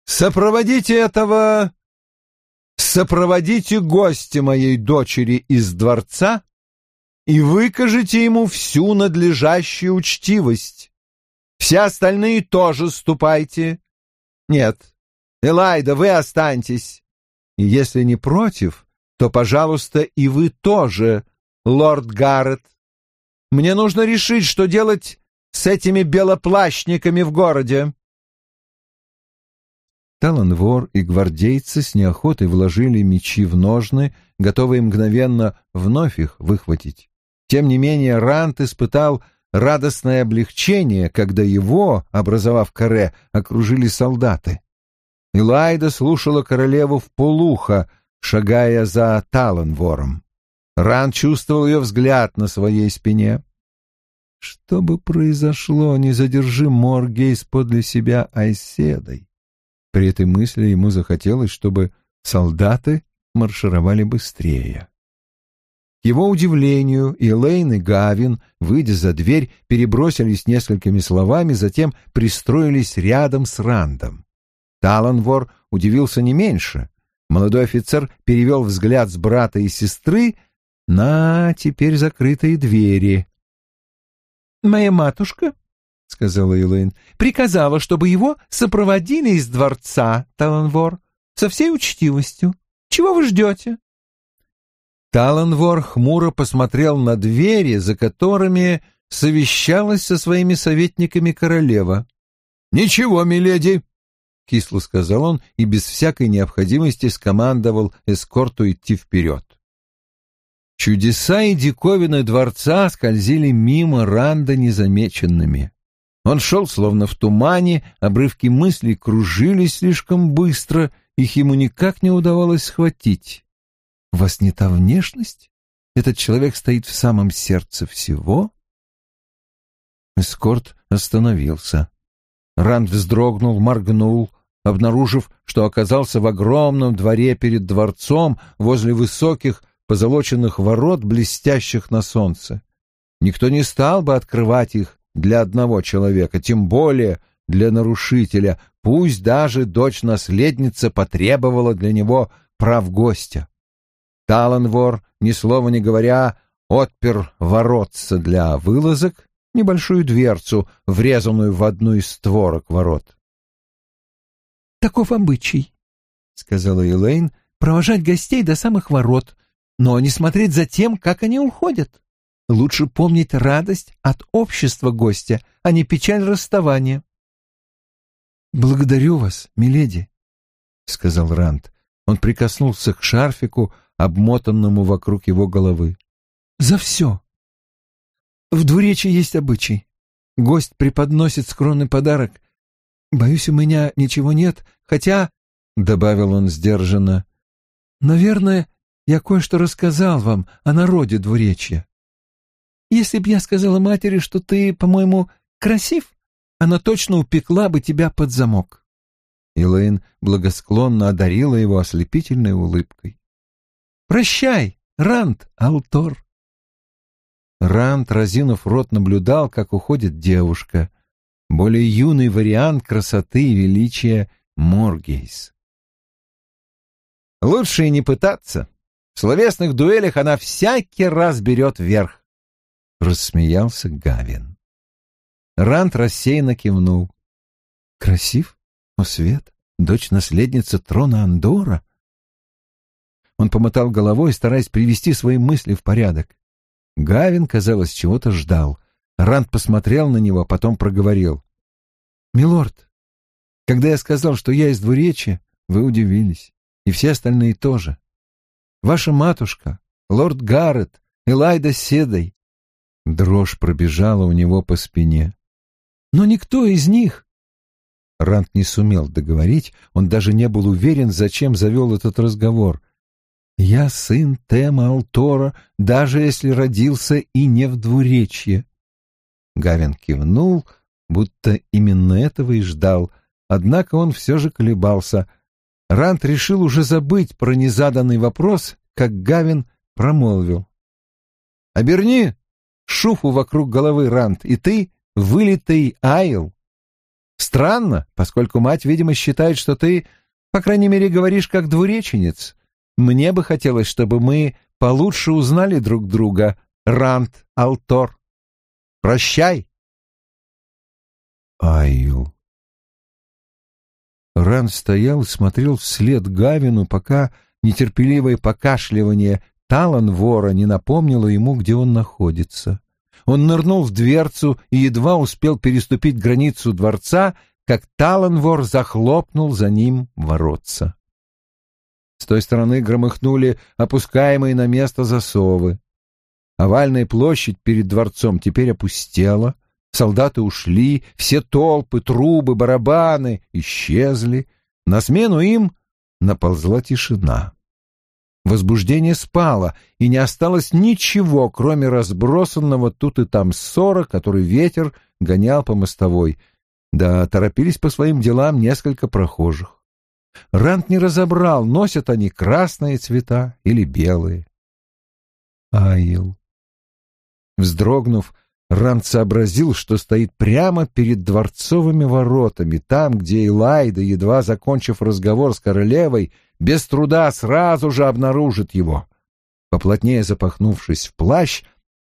C: «Сопроводите этого... Сопроводите гостя моей дочери из дворца и выкажите ему всю надлежащую учтивость. Все остальные тоже ступайте. Нет, Элайда, вы останьтесь. И если не против, то, пожалуйста, и вы тоже, лорд Гаррет. Мне нужно решить, что делать с этими белоплащниками в городе. Таланвор и гвардейцы с неохотой вложили мечи в ножны, готовые мгновенно вновь их выхватить. Тем не менее Рант испытал радостное облегчение, когда его, образовав каре, окружили солдаты. Илайда слушала королеву в полухо, шагая за Таланвором. Ран чувствовал ее взгляд на своей спине. Что бы произошло, не задержи Моргейс подле себя Айседой. При этой мысли ему захотелось, чтобы солдаты маршировали быстрее. К его удивлению, Элейн и Гавин, выйдя за дверь, перебросились несколькими словами, затем пристроились рядом с Рандом. Таланвор удивился не меньше. Молодой офицер перевел взгляд с брата и сестры на теперь закрытые двери.
D: «Моя матушка», — сказала Элэйн, — «приказала, чтобы его сопроводили из дворца, Таланвор, со всей учтивостью. Чего вы ждете?»
C: Таланвор хмуро посмотрел на двери, за которыми совещалась со своими советниками королева. «Ничего, миледи», — кисло сказал он и без всякой необходимости скомандовал эскорту идти вперед.
A: Чудеса и диковины дворца скользили мимо Ранда незамеченными. Он шел словно в тумане, обрывки мыслей кружились слишком быстро, их ему никак не удавалось схватить. «У вас не та внешность? Этот человек стоит в самом сердце всего?» Эскорт остановился. Ранд вздрогнул, моргнул, обнаружив, что оказался в огромном дворе перед дворцом возле высоких позолоченных ворот, блестящих на солнце. Никто не стал бы открывать их для одного человека, тем более для нарушителя, пусть даже дочь-наследница потребовала для него прав гостя. Таланвор, ни слова не говоря, отпер воротца для вылазок, небольшую дверцу, врезанную в одну из створок ворот.
D: «Таков обычай», — сказала Элейн, — «провожать гостей до самых ворот, но не смотреть за тем, как они уходят. Лучше помнить радость от общества гостя, а не печаль расставания.
A: «Благодарю вас, миледи», — сказал Ранд. Он прикоснулся к шарфику, обмотанному вокруг его головы.
D: «За все. В двуречии есть обычай. Гость преподносит скромный подарок. Боюсь, у меня ничего нет, хотя...» — добавил он сдержанно. «Наверное, я кое-что рассказал вам о народе двуречья. Если б я сказала матери, что ты, по-моему, красив, она точно упекла бы тебя под замок.
A: Элэйн благосклонно одарила его ослепительной улыбкой.
D: «Прощай, Ранд, Алтор!»
A: Ранд, разинув рот, наблюдал, как уходит девушка, более юный вариант красоты и величия Моргейс. «Лучше и не пытаться», в словесных дуэлях она всякий раз берет верх. Рассмеялся Гавин. Рант рассеянно кивнул. Красив? О, Свет, дочь-наследница трона Андора. Он помотал головой, стараясь привести свои мысли в порядок. Гавин, казалось, чего-то ждал. Рант посмотрел на него, а потом проговорил. «Милорд, когда я сказал, что я из двуречья, вы удивились, и все остальные тоже ваша матушка, лорд Гаррет, Элайда Седой. Дрожь пробежала у него по спине. Но никто из них... Рант не сумел договорить, он даже не был уверен, зачем завел этот разговор. «Я сын Тема Алтора, даже если родился и не в двуречье». Гавин кивнул, будто именно этого и ждал, однако он все же колебался, Рант решил уже забыть про незаданный вопрос, как Гавин промолвил. «Оберни шуфу вокруг головы, Рант, и ты вылитый Айл. Странно, поскольку мать, видимо, считает, что ты, по крайней мере, говоришь как двуреченец. Мне бы хотелось, чтобы мы получше узнали друг друга, Рант Алтор. Прощай!»
B: Айл. Ран стоял и смотрел вслед Гавину, пока нетерпеливое покашливание талан вора не напомнило ему, где он находится. Он нырнул в дверцу и едва успел переступить границу дворца, как Таланвор захлопнул за ним воротца. С той стороны громыхнули опускаемые на место засовы. Овальная площадь перед дворцом теперь опустела — Солдаты ушли, все толпы, трубы, барабаны исчезли. На смену им наползла тишина. Возбуждение спало, и не осталось ничего, кроме разбросанного тут и там ссора, который ветер гонял по мостовой. Да торопились по своим делам несколько прохожих. Рант не разобрал, носят они красные цвета или белые. Аил. Вздрогнув, Ранд сообразил, что стоит прямо перед дворцовыми воротами, там, где Элайда, едва закончив разговор с королевой, без труда сразу же обнаружит его. Поплотнее запахнувшись в плащ,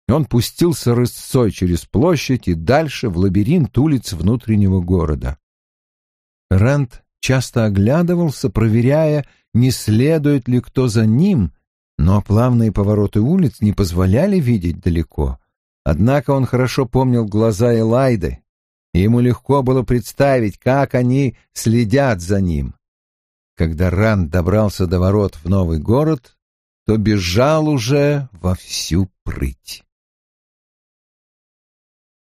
B: он пустился рысцой через площадь и дальше в лабиринт улиц внутреннего города. Ранд часто оглядывался, проверяя, не следует ли кто за ним, но плавные повороты улиц не позволяли видеть далеко — Однако он хорошо помнил глаза Элайды, и ему легко было представить, как они следят за ним. Когда Ранд добрался до ворот в новый город,
A: то бежал уже во всю прыть.